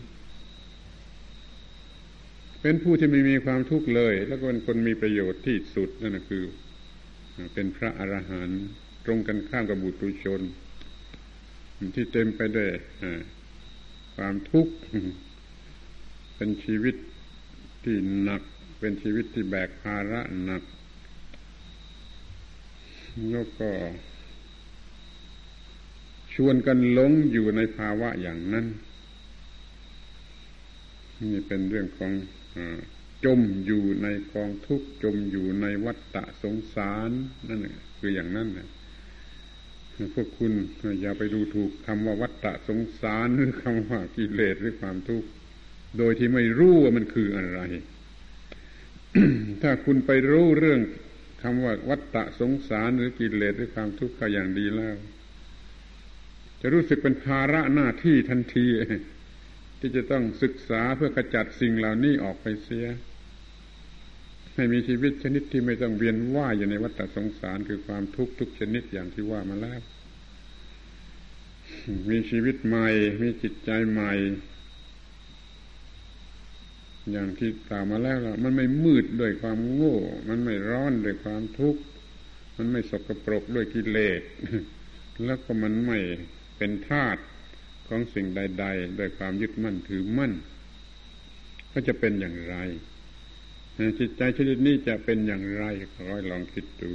เป็นผู้ที่ไม่มีความทุกข์เลย แล้วก็เป็นคนมีประโยชน์ที่สุดนั่นคือ เป็นพระอรหันต์ตรงกันข้ามกับบุตรชน ที่เต็มไปด้วยความทุกข์เป็นชีวิตที่หนัก เป็นชีวิตที่แบกภาระหนัก แล้วก็ ชวนกันหลงอยู่ในภาวะอย่างนั้น นี่เป็นเรื่องของอจมอยู่ในกองทุกข์จมอยู่ในวัฏฏะสงสารนั่นคืออย่างนั้นนะพวกคุณอย่าไปดูถูกคำว่าวัฏฏะสงสารหรือคำว่ากิเลสหรือความทุกข์โดยที่ไม่รู้ว่ามันคืออะไร ถ้าคุณไปรู้เรื่อง คำว่าวัฏฏะสงสารหรือกิเลสหรือความทุกข์ก็อย่างดีแล้ว จะรู้สึกเป็นภาระหน้าที่ทันที ที่จะต้องศึกษาเพื่อกระจัดสิ่งเหล่านี้ออกไปเสีย ให้มีชีวิตชนิดที่ไม่ต้องเวียนว่ายอยู่ในวัฏสงสารคือความทุกข์ทุกชนิดอย่างที่ว่ามาแล้ว มีชีวิตใหม่ มีจิตใจใหม่ อย่างที่กล่าวมาแล้วละมันไม่มืดด้วยความโง่ มันไม่ร้อนด้วยความทุกข์ มันไม่สกปรกด้วยกิเลส แล้วก็มันไม่เป็นทาตุของสิ่งใด ๆ ด้วยความยึดมั่นถือมั่น ก็จะเป็นอย่างไรจิตใจชนิดนี้จะเป็นอย่างไรขอให้ลองคิดดู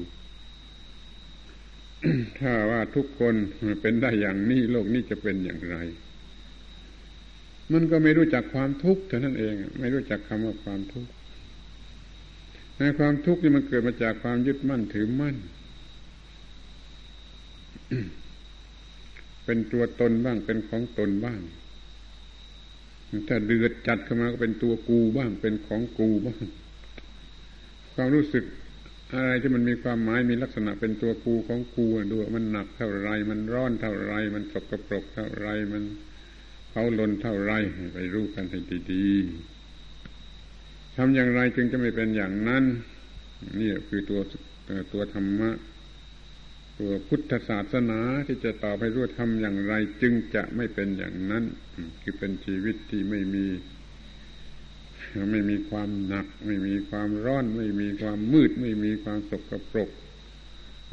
ถ้าว่าทุกคนเป็นได้อย่างนี้โลกนี้จะเป็นอย่างไร มันก็ไม่รู้จักความทุกข์เท่านั้นเอง ไม่รู้จักคำว่าความทุกข์ในความทุกข์นี่มันเกิดมาจากความยึดมั่นถือมั่น เป็นตัวตนบ้างเป็นของตนบ้าง ถ้าเดือดจัดเข้ามาก็เป็นตัวกูบ้าง เป็นของกูบ้าง ความรู้สึกอะไรที่มันมีความหมายมีลักษณะเป็นตัวกูของกูดูมันหนักเท่าไรมันร้อนเท่าไรมันสกปรกเท่าไรมัน เขาลนเท่าไรไปรู้กันให้ดีๆทำอย่างไรจึงจะไม่เป็นอย่างนั้น นี่คือตัวตัวธรรมะ ตัวพุทธศาสนาที่จะตอบให้รู้ทำอย่างไร จึงจะไม่เป็นอย่างนั้น คือเป็นชีวิตที่ไม่มีไม่มีความหนัก ไม่มีความร้อน ไม่มีความมืด ไม่มีความสกปรก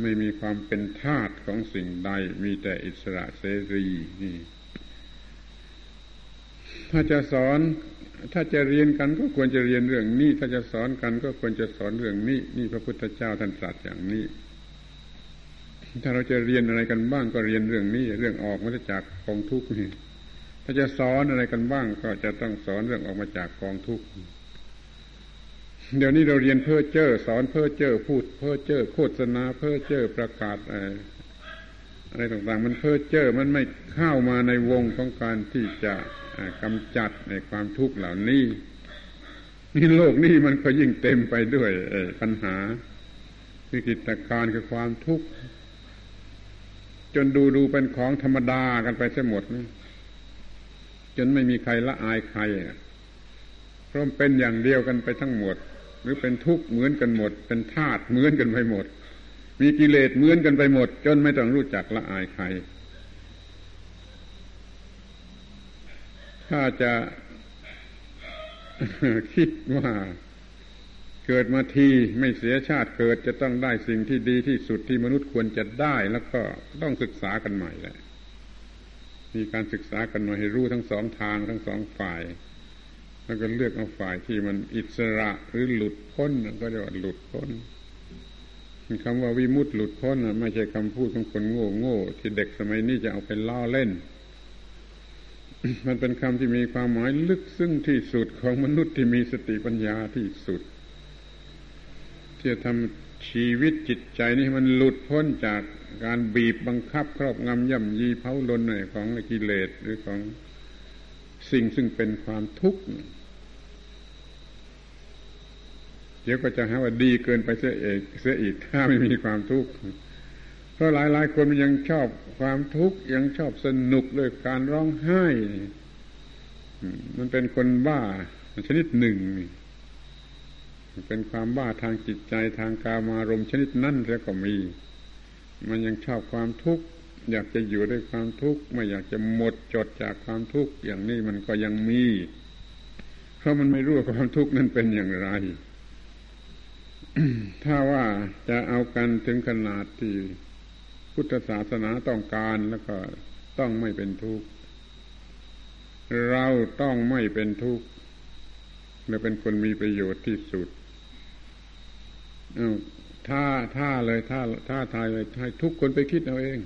ไม่มีความเป็นทาตของสิ่งใด มีแต่อิสระเสรีนี่ ถ้าจะสอน ถ้าจะเรียนกันก็ควรจะเรียนเรื่องนี้ ถ้าจะสอนกันก็ควรจะสอนเรื่องนี้ นี่พระพุทธเจ้าท่านตรัสอย่างนี้ ถ้าเราจะเรียนอะไรกันบ้างก็เรียนเรื่องนี้ เรื่องออกมาจากกองทุกข์นี่ถ้าจะสอนอะไรกันบ้าง ก็จะต้องสอนเรื่องออกมาจากกองทุกข์เดี๋ยวนี้เราเรียนเพ้อเจ้อสอนเพ้อเจ้อพูดเพ้อเจ้อโฆษณาเพ้อเจ้อประกาศอะไร อะไรต่างๆ มันเพ้อเจ้อมันไม่เข้ามาในวงของการที่จะกำจัดในความทุกข์เหล่านี้นี่โลกนี้มันก็ยิ่งเต็มไปด้วยปัญหาวิกฤตการคือความทุกข์ จนดูดูเป็นของธรรมดากันไปเสียหมด จนไม่มีใครละอายใครเพราะเป็นอย่างเดียวกันไปทั้งหมด หรือเป็นทุกข์เหมือนกันหมด เป็นธาตุเหมือนกันไปหมด มีกิเลสเหมือนกันไปหมด จนไม่ต้องรู้จักละอายใคร ถ้าจะคิดว่าเกิดมาทีไม่เสียชาติเกิดจะต้องได้สิ่งที่ดีที่สุดที่มนุษย์ควรจะได้แล้วก็ต้องศึกษากันใหม่แหละมีการศึกษากันมาให้รู้ทั้งสองทางทั้งสองฝ่าย แล้วก็เลือกเอาฝ่ายที่มันอิสระหรือหลุดพ้นก็เรียกว่าหลุดพ้น คำว่าวิมุตติหลุดพ้นไม่ใช่คำพูดของคนโง่โง่ที่เด็กสมัยนี้จะเอาไปล้อเล่น มันเป็นคำที่มีความหมายลึกซึ้งที่สุดของมนุษย์ที่มีสติปัญญาที่สุดที่จะทำชีวิตจิตใจนี่มันหลุดพ้นจากการบีบบังคับ ครอบงำย่ำยีเผาลนหน่อยของกิเลสหรือของสิ่งซึ่งเป็นความทุกข์ เดี๋ยวก็จะหาว่าดีเกินไปเสียเอกเสียอีกถ้าไม่มีความทุกข์เพราะหลายหลายคนมันยังชอบความทุกข์ยังชอบสนุกด้วยการร้องไห้ มันเป็นคนบ้าชนิดหนึ่ง เป็นความบ้าทางจิตใจทางกามารมชนิดนั่นแล้วก็มี มันยังชอบความทุกข์อยากจะอยู่ด้วยความทุกข์ไม่อยากจะหมดจดจากความทุกข์อย่างนี้มันก็ยังมีคราะมันไม่รู้ความทุกข์นั้นเป็นอย่างไร ถ้าว่าจะเอากันถึงขนาดที่พุทธศาสนาต้องการแล้วก็ต้องไม่เป็นทุกข์เราต้องไม่เป็นทุกข์และเป็นคนมีประโยชน์ที่สุดเอาถ้าถ้าเลยถ้าถ้าทายเลยให้ทุกคนไปคิดเอาเอง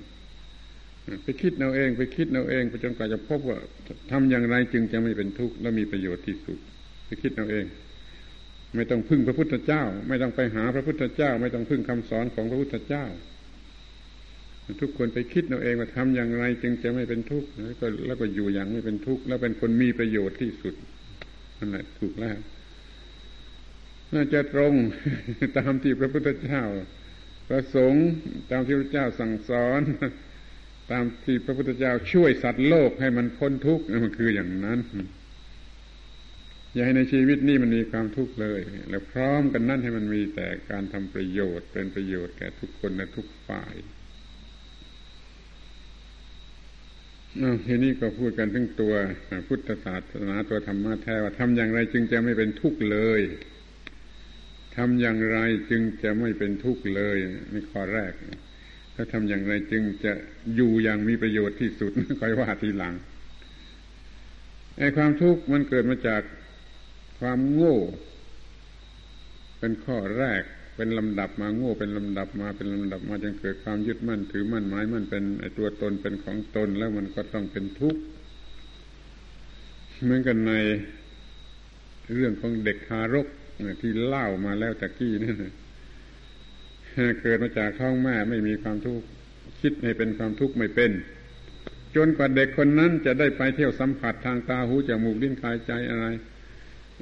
ไปคิดเอาเอง ไปคิดเอาเองไปจนกว่าจะพบว่าทำอย่างไรจึงจะไม่เป็นทุกข์และมีประโยชน์ที่สุด ไปคิดเอาเอง ไม่ต้องพึ่งพระพุทธเจ้า ไม่ต้องไปหาพระพุทธเจ้า ไม่ต้องพึ่งคำสอนของพระพุทธเจ้า ทุกคนไปคิดเอาเองว่าทำอย่างไร จึงจะไม่เป็นทุกข์แล้วก็แล้วก็อยู่อย่างไม่เป็นทุกข์แล้วเป็นคนมีประโยชน์ที่สุดนั่นแหละถูกแล้วน่าจะตรงตามที่พระพุทธเจ้าประสงค์ตามที่พระเจ้าสั่งสอน ตามที่พระพุทธเจ้าช่วยสัตว์โลกให้มันพ้นทุกข์มันคืออย่างนั้น อย่าให้ในชีวิตนี้มันมีความทุกข์เลย แล้วพร้อมกันนั่นให้มันมีแต่การทำประโยชน์ เป็นประโยชน์แก่ทุกคนและทุกฝ่ายทีนี้ก็พูดกันถึงตัวพุทธศาสนาตัวธรรมะแท้ว่าทำอย่างไรจึงจะไม่เป็นทุกข์เลยทำอย่างไรจึงจะไม่เป็นทุกข์เลยนี่ข้อแรกแล้วทำอย่างไรจึงจะอยู่อย่างมีประโยชน์ที่สุดค่อยว่าทีหลังไอ้ความทุกข์มันเกิดมาจาก ความโง่ เป็นข้อแรกเป็นลำดับมาโง่เป็นลำดับมาเป็นลำดับมาจนเกิดความยึดมั่น ถือมั่นหมายมั่นเป็นตัวตนเป็นของตนแล้วมันก็ต้องเป็นทุกข์เหมือนกันในเรื่องของเด็กทารกที่เล่ามาแล้วตะกี้นั่นเกิดมาจากท้องแม่ไม่มีความทุกข์คิดให้เป็นความทุกข์ไม่เป็น จนกว่าเด็กคนนั้นจะได้ไปเที่ยวสัมผัสทางตาหูจมูกลิ้นกายใจอะไร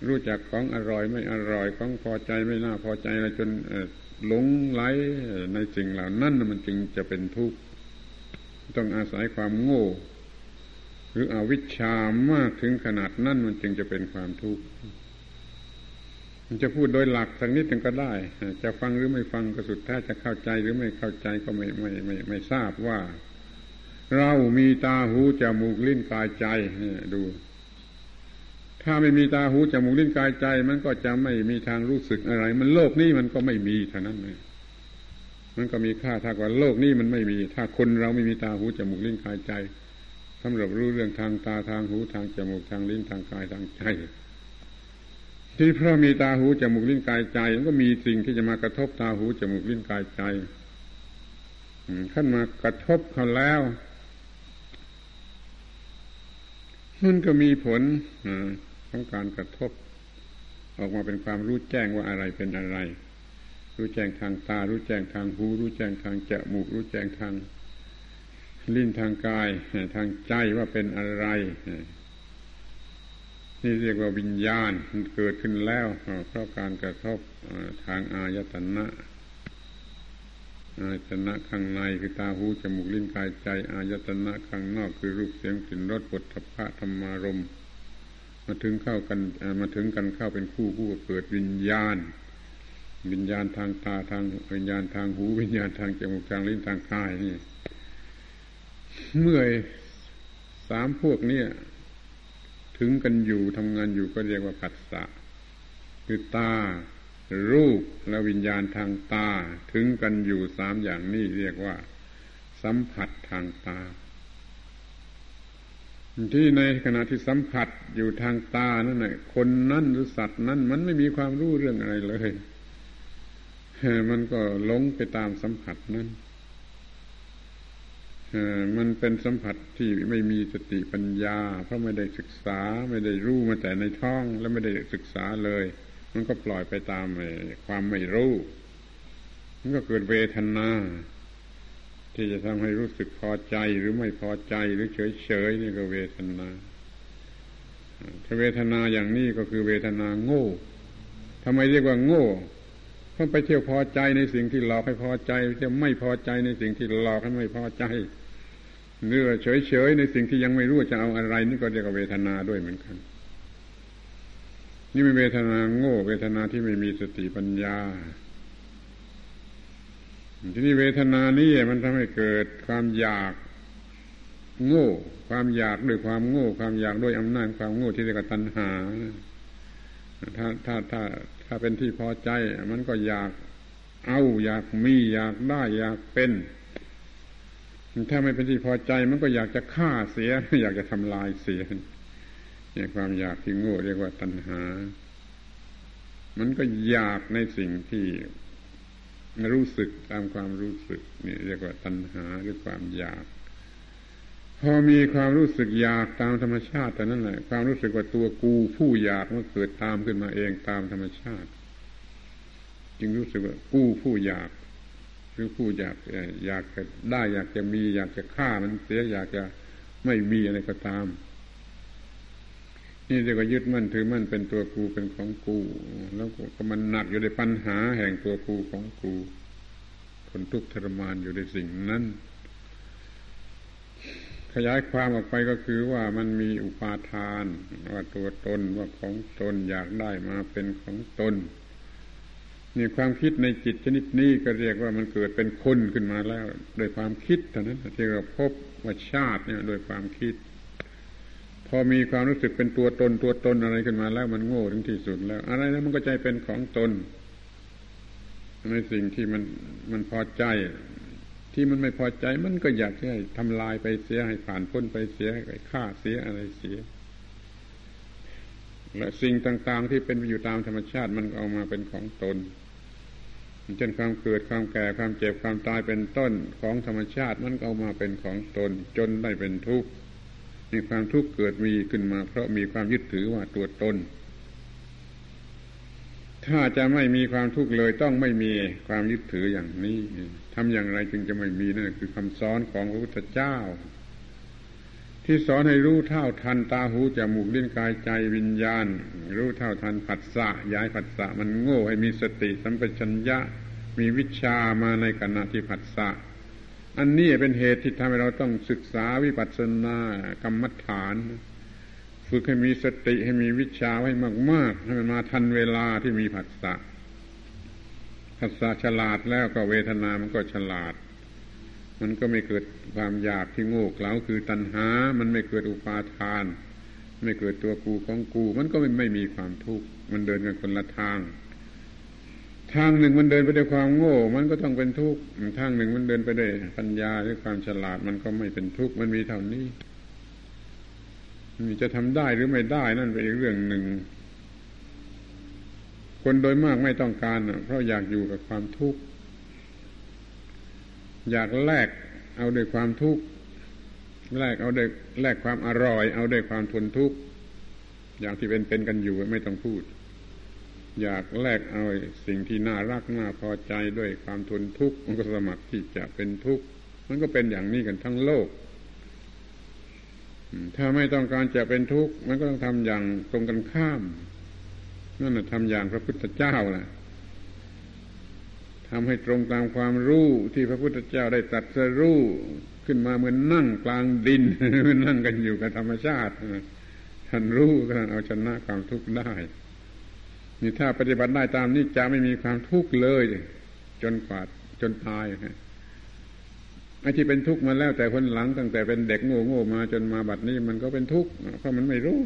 รู้จักของอร่อยไม่อร่อยของพอใจไม่น่าพอใจอะไรจนหลงไหลในสิ่งเหล่านั้นมันจึงจะเป็นทุกข์ต้องอาศัยความโง่ หรืออวิชชามากถึงขนาดนั้นมันจึงจะเป็นความทุกข์จะพูดโดยหลักสักนิดหนึ่งก็ได้ จะฟังหรือไม่ฟังก็สุดแท้จะเข้าใจหรือไม่เข้าใจก็ไม่ไม่ไม่ไม่ทราบว่า เรามีตาหูจมูกลิ้นกายใจดู ถ้าไม่มีตาหูจมูกลิ้นกายใจ มันก็จะไม่มีทางรู้สึกอะไร มันโลกนี้มันก็ไม่มีเท่านั้นเลยมันก็มีค่าถ้าว่าโลกนี้มันไม่มี ถ้าคนเราไม่มีตาหูจมูกลิ้นกายใจสำหรับรู้เรื่องทางตาทางหูทางจมูกทางลิ้นทางกายทางใจ ที่เพราะมีตาหูจมูกลิ้นกายใจ มันก็มีสิ่งที่จะมากระทบตาหูจมูกลิ้นกายใจขั้นมากระทบเขาแล้วมันก็มีผล ของการกระทบ ออกมาเป็นความรู้แจ้งว่าอะไรเป็นอะไร รู้แจ้งทางตา รู้แจ้งทางหู รู้แจ้งทางจมูก รู้แจ้งทางลิ้นทางกายทางใจว่าเป็นอะไรนี่เรียกว่าวิญญาณมันเกิดขึ้นแล้วเพราะการกระทบทางอายตนะอายตนะข้างในคือตาหูจมูกลิ้นกายใจ อายตนะข้างนอกคือรูปเสียงกลิ่นรสปุถะธรรมารม มาถึงเข้ากันมาถึงกันเข้าเป็นคู่คู่เกิดวิญญาณ วิญญาณทางตาทางวิญญาณทางหู วิญญาณทางจมูกทางลิ้นทางกายนี่เมื่อสามพวกนี้ถึงกันอยู่ทำงานอยู่ก็เรียกว่าปัสสะคือตา รูปและวิญญาณทางตา ถึงกันอยู่สามอย่างนี้เรียกว่า สัมผัสทางตา ที่ในขณะที่สัมผัสอยู่ทางตานั่นแหละคนนั่นหรือสัตว์นั้นมันไม่มีความรู้เรื่องอะไรเลยมันก็หลงไปตามสัมผัสนั้นมันเป็นสัมผัสที่ไม่มีสติปัญญา เพราะไม่ได้ศึกษาไม่ได้รู้มาแต่ในท้อง แล้วไม่ได้ศึกษาเลย มันก็ปล่อยไปตามความไม่รู้ มันก็เกิดเวทนา ที่จะทำให้รู้สึกพอใจหรือไม่พอใจหรือเฉยเฉยนี่ก็เวทนาถ้าเวทนาอย่างนี้ก็คือเวทนาโง่ทำไมเรียกว่าโง่เพราะไปเที่ยวพอใจในสิ่งที่หลอกให้พอใจจะไม่พอใจในสิ่งที่หลอกให้ไม่พอใจเนื้อเฉยๆในสิ่งที่ยังไม่รู้จะเอาอะไร นี่ก็เรียกว่าเวทนาด้วยเหมือนกัน นี่เป็นเวทนาโง่ เวทนาที่ไม่มีสติปัญญา ที่นี่เวทนานี้มันทำให้เกิดความอยากโง่ ความอยากด้วยความโง่ ความอยากด้วยอำนาจความโง่ที่เรียกว่าตัณหา ถ้าถ้าถ้าถ้าเป็นที่พอใจ มันก็อยากเอาอยากมีอยากได้อยากเป็น ถ้าไม่เป็นที่พอใจ มันก็อยากจะฆ่าเสีย อยากจะทำลายเสียเนี่ยความอยากที่โง่เรียกว่าตัณหา มันก็อยากในสิ่งที่ รู้สึกตามความรู้สึกนี่เรียกว่าตัณหาหรือความอยาก พอมีความรู้สึกอยากตามธรรมชาติแต่นั้นแหละความรู้สึกว่าตัวกูผู้อยากมันเกิดตามขึ้นมาเองตามธรรมชาติ จึงรู้สึกว่ากูผู้อยาก หรือผู้อยากอยากจะได้อยากจะมี อยากจะฆ่ามันเสียอยากจะไม่มีอะไรก็ตาม นี่เรียกว่ายึดมั่นถือมั่นเป็นตัวกูเป็นของกูแล้วก็มันหนักอยู่ในปัญหาแห่งตัวกูของกูคนทุกข์ทรมานอยู่ในสิ่งนั้น ขยายความออกไปก็คือว่ามันมีอุปาทาน ว่าตัวตนว่าของตนอยากได้มาเป็นของตนนี่ความคิดในจิตชนิดนี้ก็เรียกว่ามันเกิดเป็นคนขึ้นมาแล้ว โดยความคิดเท่านั้นที่เราพบว่าชาติเนี่ยโดยความคิด พอมีความรู้สึกเป็นตัวตนตัวตนอะไรขึ้นมาแล้วมันโง่ถึงที่สุดแล้ว อะไรแล้วมันก็ใจเป็นของตนในสิ่งที่มันมันพอใจ ที่มันไม่พอใจมันก็อยากให้ทำลายไปเสียให้ผ่านพ้นไปเสียให้ฆ่าเสียอะไรเสีย และสิ่งต่าง ๆ ที่เป็นอยู่ตามธรรมชาติมันเอามาเป็นของตนเช่นความเกิดความแก่ความเจ็บความตายเป็นต้นของธรรมชาติมันเอามาเป็นของตนจนได้เป็นทุกข์ มีความทุกข์เกิดมีขึ้นมา เพราะมีความยึดถือว่าตัวตน ถ้าจะไม่มีความทุกข์เลยต้องไม่มีความยึดถืออย่างนี้ทำอย่างไรจึงจะไม่มีนั่นคือคำสอนของพระพุทธเจ้า ที่สอนให้รู้เท่าทันตาหูจมูกลิ้นกายใจวิญญาณ รู้เท่าทันผัสสะย้ายผัสสะมันโง่ให้มีสติสัมปชัญญะ มีวิชามาในขณะที่ผัสสะ อันนี้เป็นเหตุที่ทำให้เราต้องศึกษาวิปัสสนากรรมฐาน ฝึกให้มีสติให้มีวิชาให้มาก ๆ ให้มันมาทันเวลาที่มีผัสสะผัสสะฉลาดแล้วก็เวทนามันก็ฉลาด มันก็ไม่เกิดความอยากที่โง่เขลาคือตัณหา มันไม่เกิดอุปาทาน ไม่เกิดตัวกูของกู มันก็ไม่ไม่มีความทุกข์มันเดินกันคนละทาง ทางหนึ่งมันเดินไปด้วยความโง่ มันก็ต้องเป็นทุกข์ทางหนึ่งมันเดินไปด้วยปัญญาด้วยความฉลาดมันก็ไม่เป็นทุกข์มันมีเท่านี้มีจะทำได้หรือไม่ได้นั่นเป็นอีกเรื่องหนึ่ง คนโดยมากไม่ต้องการเพราะอยากอยู่กับความทุกข์อยากแลกเอาด้วยความทุกข์แลกเอาด้วยแลกความอร่อย เอาด้วยความทนทุกข์อย่างที่เป็นเป็นกันอยู่ไม่ต้องพูด อยากแลกเอาสิ่งที่น่ารักน่าพอใจด้วยความทนทุกข์มันก็สมัครที่จะเป็นทุกข์มันก็เป็นอย่างนี้กันทั้งโลก ถ้าไม่ต้องการจะเป็นทุกข์มันก็ต้องทำอย่างตรงกันข้ามนั่นแหะทำอย่างพระพุทธเจ้าแหละทำให้ตรงตามความรู้ที่พระพุทธเจ้าได้ตรัสรู้ขึ้นมาเหมือนนั่งกลางดินนั่งกันอยู่กับธรรมชาติท่านรู้ท่านเอาชนะความทุกข์ได้ นี่ถ้าปฏิบัติได้ตามนี้จะไม่มีความทุกข์เลย จนกว่าจนตายฮะไอ้ที่เป็นทุกข์มาแล้วแต่คนหลังตั้งแต่เป็นเด็กโง่โง่มาจนมาบัดนี้มันก็เป็นทุกข์เพราะมันไม่รู้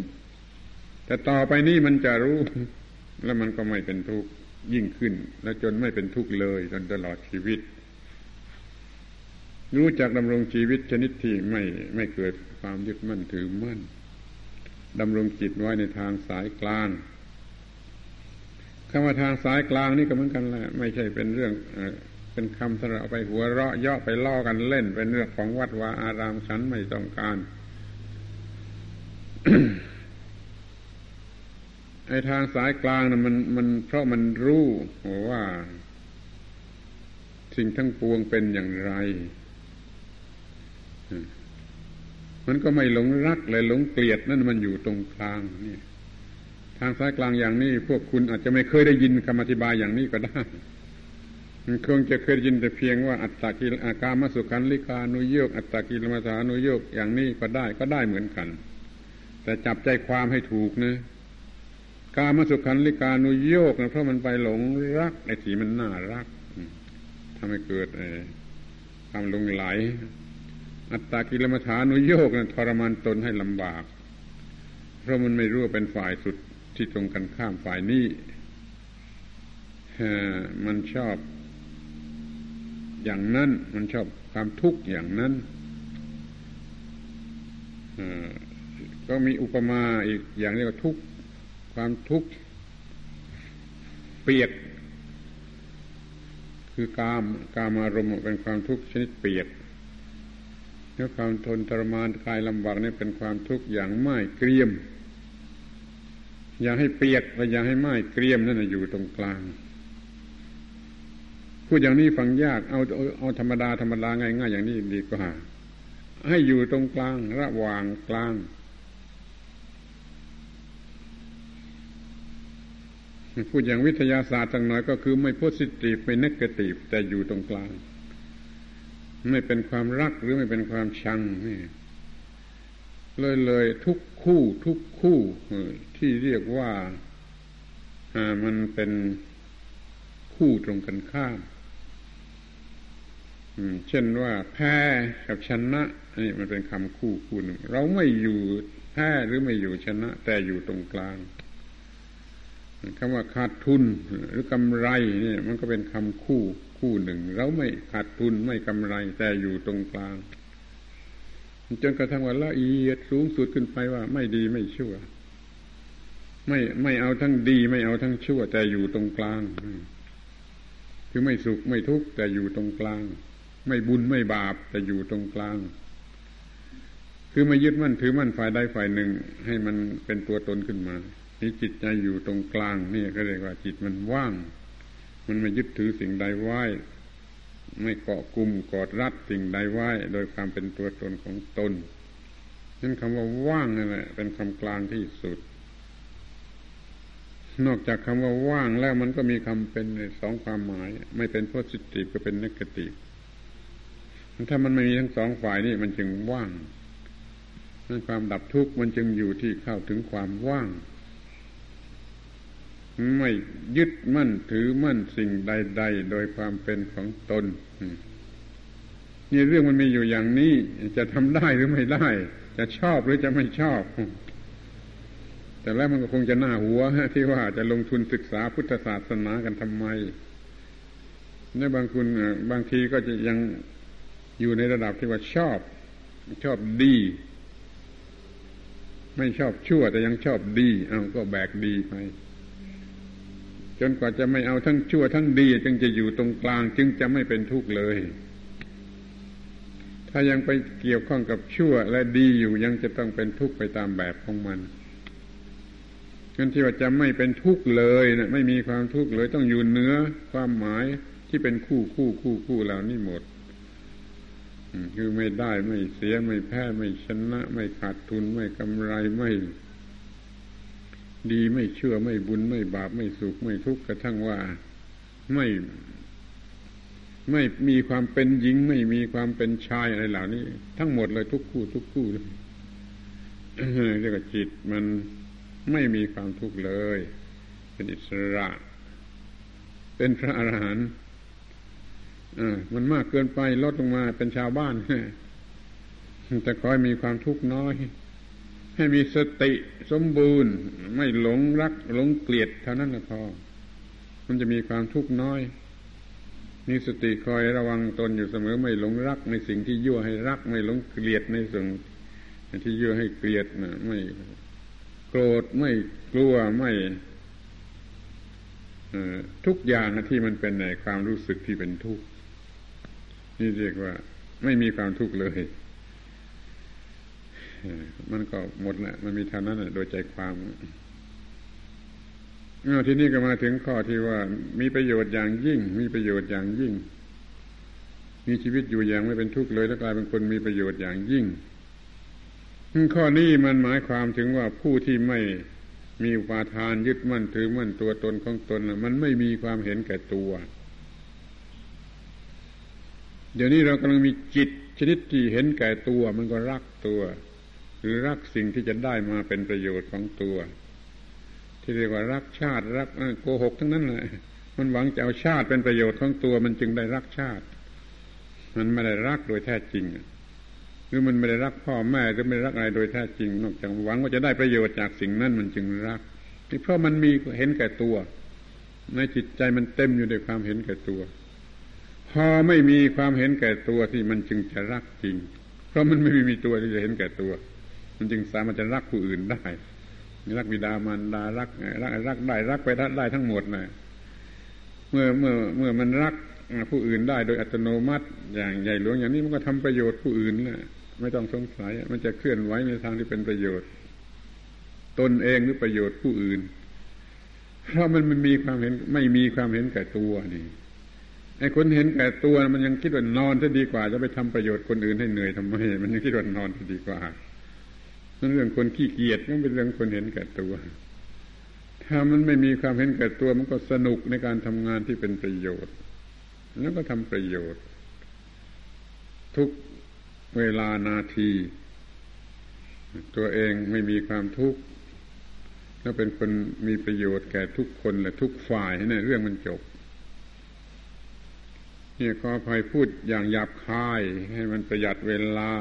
แต่ต่อไปนี้มันจะรู้ แล้วมันก็ไม่เป็นทุกข์ยิ่งขึ้น และจนไม่เป็นทุกข์เลย จนตลอดชีวิต รู้จักดำรงชีวิตชนิดที่ไม่ไม่เกิดความยึดมั่นถือมั่นดำรงจิตไว้ในทางสายกลาง คำว่าทางสายกลางนี่ก็เหมือนกันแหละไม่ใช่เป็นเรื่องเป็นคำสระไปหัวเราะเยาะไปล่อกันเล่น เป็นเรื่องของวัดวาอารามฉันไม่ต้องการไอ้ทางสายกลางนะ่ะมันมันเพราะมันรู้ว่า สิ่งทั้งปวงเป็นอย่างไร มันก็ไม่หลงรักเลยหลงเกลียดนั่นมันอยู่ตรงกลางนี่ ทางสายกลางอย่างนี้พวกคุณอาจจะไม่เคยได้ยินคำอธิบายอย่างนี้ก็ได้คงจะเคยยินแต่เพียงว่าอัตตากิลอาการมสุขันลิกานุโยกอัตตากิลมาสานุโยกอย่างนี้ก็ได้ก็ได้เหมือนกัน แต่จับใจความให้ถูกนะการมสุขันลิกานุโยกนะเพราะมันไปหลงรักไอ้สีมันน่ารักทำให้เกิดความลงไหล อัตตากิลมัฐานุโยกนะทรมานตนให้ลำบาก เพราะมันไม่รู้ว่าเป็นฝ่ายสุด ที่ตรงกันข้ามฝ่ายนี้มันชอบอย่างนั้น มันชอบความทุกข์อย่างนั้นก็มีอุปมาอีกอย่างเรียกว่าทุกข์ความทุกข์เปียก คือกามกามอารมณ์เป็นความทุกข์ชนิดเปียกแล้วความทนทรมานกายลำบากนี่เป็นความทุกข์อย่างไม่เกรียม อย่าให้เปียกและอย่าให้ไหม่เกรียมนั่นอยู่ตรงกลาง พูดอย่างนี้ฟังยากเอาเอาธรรมดาธรรมดาง่ายๆอย่างนี้ดีกว่า ให้อยู่ตรงกลางระหว่างกลางพูดอย่างวิทยาศาสตร์ต่างหน่อยก็คือไม่โพสิทีฟไม่เนกาทีฟแต่อยู่ตรงกลาง ไม่เป็นความรักหรือไม่เป็นความชังนี่ เลยเลยทุกคู่ทุกคู่ที่เรียกว่ามันเป็นคู่ตรงกันข้ามเช่นว่า แพ้กับชนะนี่มันเป็นคำคู่คู่หนึ่งเราไม่อยู่แพ้หรือไม่อยู่ชนะ แต่อยู่ตรงกลางคำว่าขาดทุนหรือกำไรนี่มันก็เป็นคำคู่คู่หนึ่ง เราไม่ขาดทุนไม่กำไร แต่อยู่ตรงกลาง จนกระทั่งว่าละเอียดสูงสุดขึ้นไปว่า ไม่ดีไม่ชั่ว ไม่ไม่เอาทั้งดี ไม่เอาทั้งชั่ว แต่อยู่ตรงกลางคือไม่สุขไม่ทุกข์แต่อยู่ตรงกลาง ไม่บุญไม่บาปแต่อยู่ตรงกลาง คือไม่ยึดมั่นถือมั่นฝ่ายใดฝ่ายหนึ่ง ให้มันเป็นตัวตนขึ้นมานี่จิตใจอยู่ตรงกลางนี่ก็เรียกว่าจิตมันว่าง มันไม่ยึดถือสิ่งใดไว้ ไม่เกาะกลุ่มกอดรัดสิ่งใดไว้ โดยความเป็นตัวตนของตนนั่นคำว่าว่างนั่นแหละเป็นคำกลางที่สุด นอกจากคำว่าว่างแล้วมันก็มีคำเป็นสองความหมาย ไม่เป็นโพสิทีฟก็เป็นนกติฟถ้ามันไม่มีทั้งสองฝ่ายนี่มันจึงว่างนั่นความดับทุกข์มันจึงอยู่ที่เข้าถึงความว่าง ไม่ยึดมั่นถือมั่นสิ่งใด ๆ โดยความเป็นของตนนี่เรื่องมันมีอยู่อย่างนี้ จะทำได้หรือไม่ได้ จะชอบหรือจะไม่ชอบ แต่แล้วมันก็คงจะหน้าหัวที่ว่าจะลงทุนศึกษาพุทธศาสนากันทำไมในบางคนบางทีก็จะยังอยู่ในระดับที่ว่าชอบ ชอบดี ไม่ชอบชั่วแต่ยังชอบดี เอาก็แบกดีไป จนกว่าจะไม่เอาทั้งชั่วทั้งดี จึงจะอยู่ตรงกลาง จึงจะไม่เป็นทุกข์เลย ถ้ายังไปเกี่ยวข้องกับชั่วและดีอยู่ยังจะต้องเป็นทุกข์ไปตามแบบของมันงั้นที่ว่าจะไม่เป็นทุกข์เลยนะไม่มีความทุกข์เลยต้องอยู่เนื้อความหมายที่เป็นคู่คู่คู่คู่เหล่านี้หมดคือไม่ได้ไม่เสียไม่แพ้ไม่ชนะ ไม่ขาดทุนไม่กำไรไม่ ดีไม่เชื่อไม่บุญไม่บาปไม่สุขไม่ทุกข์กระทั่งว่าไม่ไม่มีความเป็นหญิง ไม่มีความเป็นชายอะไรเหล่านี้ ทั้งหมดเลยทุกคู่ทุกคู่เลยเรียกว่าจิตมันไม่มีความทุกข์เลย เป็นอิสระ เป็นพระอรหันต์มันมากเกินไปลดลงมาเป็นชาวบ้านแต่คอยมีความทุกข์น้อย ให้มีสติสมบูรณ์ ไม่หลงรัก หลงเกลียดเท่านั้นละพอ มันจะมีความทุกข์น้อย มีสติคอยระวังตนอยู่เสมอ ไม่หลงรักในสิ่งที่ยั่วให้รัก ไม่หลงเกลียดในสิ่งที่ยั่วให้เกลียดนะไม่โกรธไม่กลัวไม่ทุกอย่างที่มันเป็นในความรู้สึกที่เป็นทุกข์นี่เรียกว่า ไม่มีความทุกข์เลย มันก็หมดแหละมันมีเท่านั้นโดยใจความทีนี้ก็มาถึงข้อที่ว่า มีประโยชน์อย่างยิ่ง มีประโยชน์อย่างยิ่ง มีชีวิตอยู่อย่างไม่เป็นทุกข์เลยแล้วกลายเป็นคนมีประโยชน์อย่างยิ่ง ข้อนี้มันหมายความถึงว่าผู้ที่ไม่มีอุปาทานยึดมั่นถือมั่นตัวตนของตนมันไม่มีความเห็นแก่ตัว เดี๋ยวนี้เรากำลังมีจิตชนิดที่เห็นแก่ตัว มันก็รักตัว หรือรักสิ่งที่จะได้มาเป็นประโยชน์ของตัว ที่เรียกว่ารักชาติรักโกหกทั้งนั้นแหละมันหวังจะเอาชาติเป็นประโยชน์ของตัว มันจึงได้รักชาติ มันไม่ได้รักโดยแท้จริงหรือมันไม่ได้รักพ่อแม่หรือไม่รักอะไรโดยแท้จริง นอกจากหวังว่าจะได้ประโยชน์จากสิ่งนั้นมันจึงรักเพราะมันมีเห็นแก่ตัว ในจิตใจมันเต็มอยู่ด้วยความเห็นแก่ตัว พอไม่มีความเห็นแก่ตัวที่มันจึงจะรักจริง เพราะมันไม่มีตัวที่จะเห็นแก่ตัว มันจึงสามารถจะรักผู้อื่นได้รักบิดามารดารักรักรักได้รักไปได้ทั้งหมดนะเมื่อเมื่อเมื่อมันรักผู้อื่นได้โดยอัตโนมัติ อย่างใหญ่หลวงอย่างนี้มันก็ทำประโยชน์ผู้อื่นแหละไม่ต้องสงสัย มันจะเคลื่อนไหวในทางที่เป็นประโยชน์ ตนเองหรือประโยชน์ผู้อื่น เพราะมันมันมีความเห็นไม่มีความเห็นแก่ตัวนี่ไอ้คนเห็นแก่ตัวมันยังคิดว่านอนจะดีกว่า จะไปทำประโยชน์คนอื่นให้เหนื่อยทำไมมันยังคิดว่านอนจะดีกว่า เรื่องคนขี้เกียจนั่นเป็นเรื่องคนเห็นแก่ตัว ถ้ามันไม่มีความเห็นแก่ตัวมันก็สนุกในการทำงานที่เป็นประโยชน์ แล้วก็ทำประโยชน์ ทุกเวลานาที ตัวเองไม่มีความทุกข์แล้วเป็นคนมีประโยชน์แก่ทุกคนและทุกฝ่ายนี่เรื่องมันจบเนี่ยขอภัยพูดอย่างหยาบคายให้มันประหยัดเวลา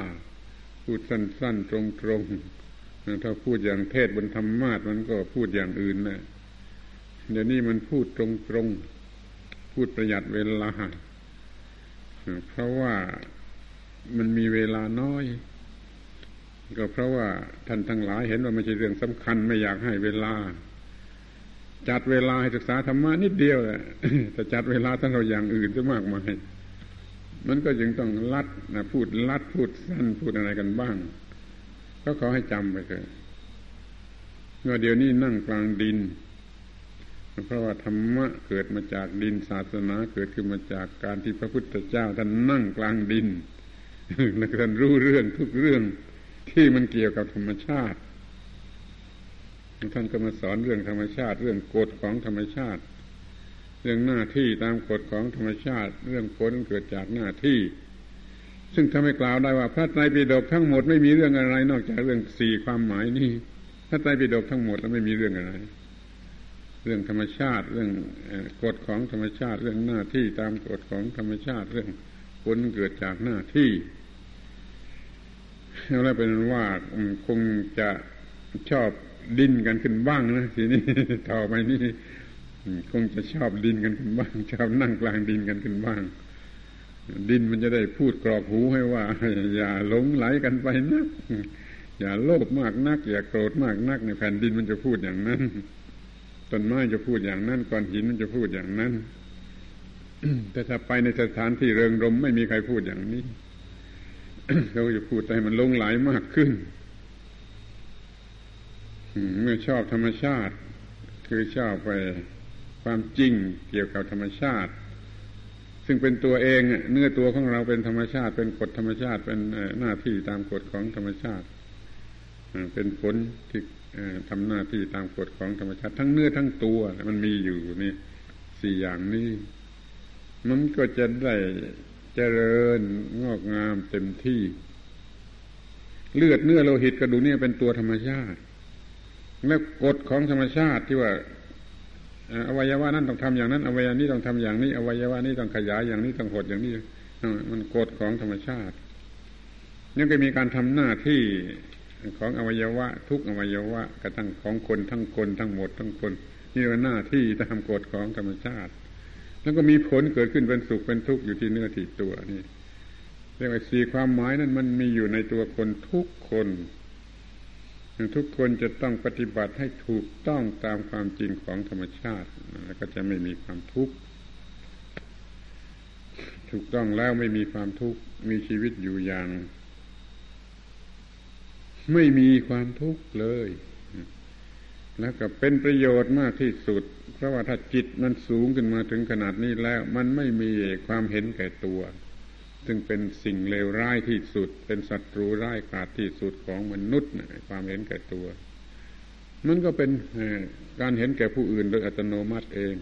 พูดสั้นๆ ตรงๆถ้าพูดอย่างเทศบนธรรมาทมันก็พูดอย่างอื่นนะเดี๋ยวนี้มันพูดตรงๆ พูดประหยัดเวลา เพราะว่ามันมีเวลาน้อย ก็เพราะว่าท่านทั้งหลายเห็นว่าไม่ใช่เรื่องสำคัญไม่อยากให้เวลา จัดเวลาให้ศึกษาธรรมะนิดเดียวแหละแต่จัดเวลาทั้งเราอย่างอื่นจะมากมาย มันก็จึงต้องลัดนะพูดลัดพูดสั้นพูดอะไรกันบ้าง ก็ขอให้จำไปเถอะเมื่อเดี๋ยวนี้นั่งกลางดิน เพราะว่าธรรมะเกิดมาจากดินศาสนาเกิดขึ้นมาจากการที่พระพุทธเจ้าท่านนั่งกลางดินแล้วท่านรู้เรื่องทุกเรื่องที่มันเกี่ยวกับธรรมชาติ ท่านก็มาสอนเรื่องธรรมชาติ เรื่องกฎของธรรมชาติ เรื่องหน้าที่ตามกฎของธรรมชาติ เรื่องผลเกิดจากหน้าที่ ซึ่งทำให้กล่าวได้ว่า พระไตรปิฎกทั้งหมดไม่มีเรื่องอะไร นอกจากเรื่องสี่ความหมายนี่พระไตรปิฎกทั้งหมดแล้วไม่มีเรื่องอะไร เรื่องธรรมชาติ เรื่องกฎของธรรมชาติ เรื่องหน้าที่ตามกฎของธรรมชาติ เรื่องผลเกิดจากหน้าที่แล้วเป็นว่าคงจะชอบดิ้นกันขึ้นบ้างนะทีนี้ต่อไปนี้ คงจะชอบดินกันขึ้นบ้าง ชอบนั่งกลางดินกันขึ้นบ้าง ดินมันจะได้พูดกรอกหูให้ว่า อย่าหลงไหลกันไปนัก อย่าโลภมากนัก อย่าโกรธมากนักในแผ่นดินมันจะพูดอย่างนั้นต้นไม้จะพูดอย่างนั้นก้อนหินมันจะพูดอย่างนั้นแต่ถ้าไปในสถานที่เริงรมไม่มีใครพูดอย่างนี้เขาจะพูดให้มันลงไหลมากขึ้นเมื่อชอบธรรมชาติ คือชอบไป ความจริงเกี่ยวกับธรรมชาติ ซึ่งเป็นตัวเองเนื้อตัวของเราเป็นธรรมชาติ เป็นกฎธรรมชาติเป็นหน้าที่ตามกฎของธรรมชาติเป็นผลที่ทำหน้าที่ตามกฎของธรรมชาติ ทั้งเนื้อทั้งตัวมันมีอยู่นี่สี่อย่างนี้ มันก็จะได้เจริญงอกงามเต็มที่ เลือดเนื้อโลหิตกระดูกนี่เป็นตัวธรรมชาติ แล้วกฎของธรรมชาติที่ว่า อวัยวะนั้นต้องทำอย่างนั้น อวัยวะนี้ต้องทำอย่างนี้ อวัยวะนี้ต้องขยายอย่างนี้ต้องหดอย่างนี้มันกฎของธรรมชาตินี่ก็มีการทำหน้าที่ของอวัยวะ ทุกอวัยวะกระทั่งของคนทั้งคนทั้งหมดทั้งคนนี่เป็นหน้าที่ตามกฎของธรรมชาติ แล้วก็มีผลเกิดขึ้นเป็นสุขเป็นทุกข์อยู่ที่เนื้อที่ตัวนี่เรียกว่าสี่ความหมายนั้นมันมีอยู่ในตัวคนทุกคน ทุกคนจะต้องปฏิบัติให้ถูกต้องตามความจริงของธรรมชาติแล้วก็จะไม่มีความทุกข์ถูกต้องแล้วไม่มีความทุกข์มีชีวิตอยู่อย่าง ไม่มีความทุกข์เลย แล้วก็เป็นประโยชน์มากที่สุด เพราะว่าถ้าจิตมันสูงขึ้นมาถึงขนาดนี้แล้ว มันไม่มีความเห็นแก่ตัว ซึ่งเป็นสิ่งเลวร้ายที่สุด เป็นศัตรูร้ายกาจที่สุดของมนุษย์ความเห็นแก่ตัว มันก็เป็นการเห็นแก่ผู้อื่นโดยอัตโนมัติเอง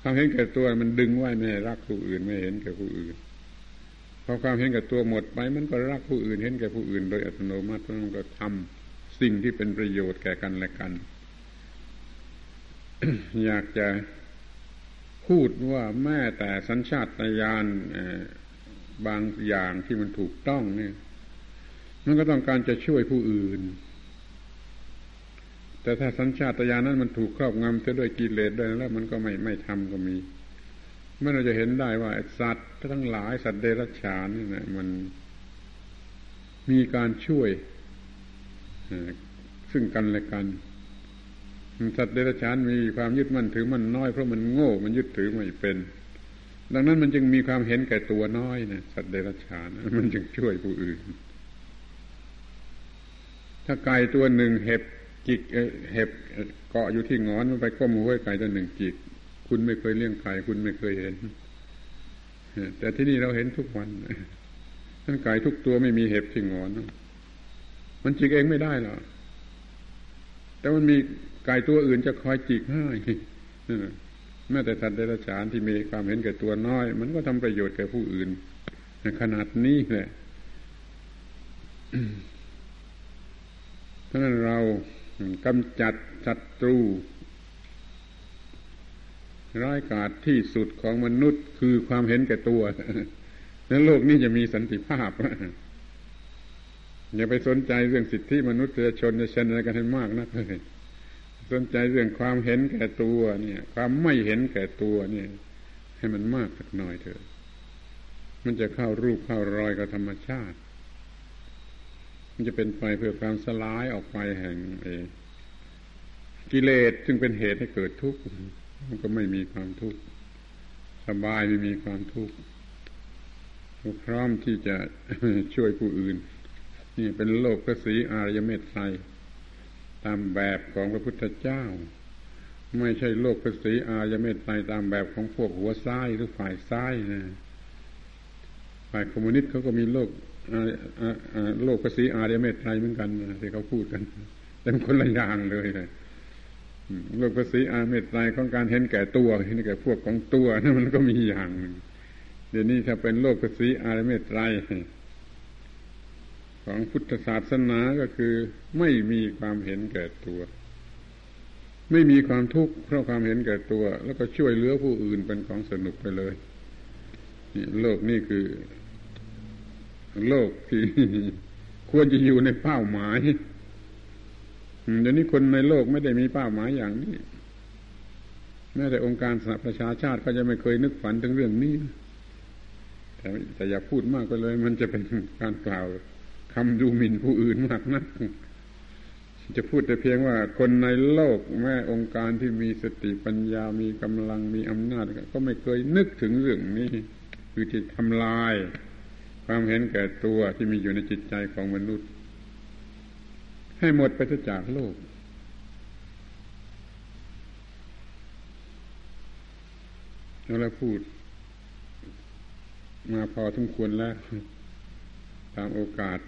ความเห็นแก่ตัวมันดึงไว้ไม่รักผู้อื่นไม่เห็นแก่ผู้อื่นพอความเห็นแก่ตัวหมดไป มันก็รักผู้อื่นเห็นแก่ผู้อื่น โดยอัตโนมัติมันก็ทำสิ่งที่เป็นประโยชน์แก่กันและกัน อยากจะ พูดว่าแม้แต่สัญชาตญาณบางอย่างที่มันถูกต้องเนี่ย มันก็ต้องการจะช่วยผู้อื่น แต่ถ้าสัญชาตญาณนั้นมันถูกครอบงำเสียด้วยกิเลสด้วยแล้ว มันก็ไม่ไม่ทำก็มีเมื่อเราจะเห็นได้ว่าสัตว์ทั้งหลายสัตว์เดรัจฉานนี่นะมันมีการช่วยซึ่งกันและกัน สัตว์เดรัจฉานมีความยึดมั่นถือมันน้อยเพราะมันโง่ มันยึดถือไม่เป็น ดังนั้นมันจึงมีความเห็นแก่ตัวน้อยนะสัตว์เดรัจฉานมันจึงช่วยผู้อื่น ถ้าไก่ตัวหนึ่งเห็บจิกเห็บเกาะอยู่ที่งอนมันไปก้มหัวไก่ตัวหนึ่งจิกคุณไม่เคยเลี้ยงไก่คุณไม่เคยเห็นแต่ที่นี่เราเห็นทุกวันท่านไก่ทุกตัวไม่มีเห็บที่งอน มันจิกเองไม่ได้หรอกแต่มันมี ไก่ตัวอื่นจะคอยจิกให้แม้แต่สัตว์เดรัจฉานที่มีความเห็นแก่ตัวน้อย มันก็ทำประโยชน์แก่ผู้อื่นขนาดนี้แหละเพราะนั้นเรากำจัดศัตรู ร้ายกาจที่สุดของมนุษย์คือความเห็นแก่ตัว แล้วโลกนี้จะมีสันติภาพ อย่าไปสนใจเรื่องสิทธิมนุษยชนจะเชนอะไรกันให้มากนักเลย สนใจเรื่องความเห็นแก่ตัว เนี่ย ความไม่เห็นแก่ตัวเนี่ย ให้มันมากสักหน่อยเถอะ มันจะเข้ารูปเข้ารอยกับธรรมชาติ มันจะเป็นไปเพื่อความสลายออกไปแห่งเอกิเลสซึ่งเป็นเหตุให้เกิดทุกข์มันก็ไม่มีความทุกข์สบายไม่มีความทุกข์พร้อมที่จะช่วยผู้อื่น นี่เป็นโลกพระศรีอารยเมตไตร ตามแบบของพระพุทธเจ้า ไม่ใช่โลกภาษีอายเมตไตรตามแบบของพวกหัวซ้ายหรือฝ่ายซ้ายนะฝ่ายคอมมิวนิสต์เขาก็มีโลกโลกภาษีอายเมตไตรเหมือนกันที่เขาพูดกันแต่คนละอย่างเลยนะโลกภาษีอาเมตไตรของการเห็นแก่ตัวเห็นแก่พวกของตัวนั่นมันก็มีอย่างเดี๋ยวนี้ถ้าเป็นโลกภาษีอาเมตไตร ของพุทธศาสนาก็คือไม่มีความเห็นแก่ตัว ไม่มีความทุกข์เพราะความเห็นแก่ตัว แล้วก็ช่วยเหลือผู้อื่นเป็นของสนุกไปเลยนี่โลกนี่คือ โลกที่ควรจะอยู่ในเป้าหมายเดี๋ยวนี้คนในโลกไม่ได้มีเป้าหมายอย่างนี้แม้แต่องค์การสหประชาชาติก็จะไม่เคยนึกฝันถึงเรื่องนี้แต่แต่อย่าพูดมากไปเลย มันจะเป็นการกล่าว คำดูหมิ่นผู้อื่นมากนัก จะพูดแต่เพียงว่าคนในโลกแม่องค์การที่มีสติปัญญามีกำลังมีอำนาจ ก็ไม่เคยนึกถึงเรื่องนี้ คือที่ทำลาย ความเห็นแก่ตัวที่มีอยู่ในจิตใจของมนุษย์ ให้หมดไปจากโลกแล้วพูด มาพอทุกควรแล้ว ตามโอกาส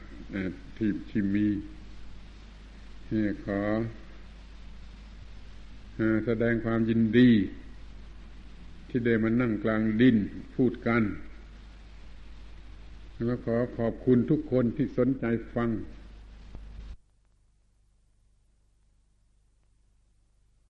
ที่ที่มีขอแสดงความยินดี ที่ได้มานั่งกลางดินพูดกัน แล้วขอขอบคุณทุกคนที่สนใจฟัง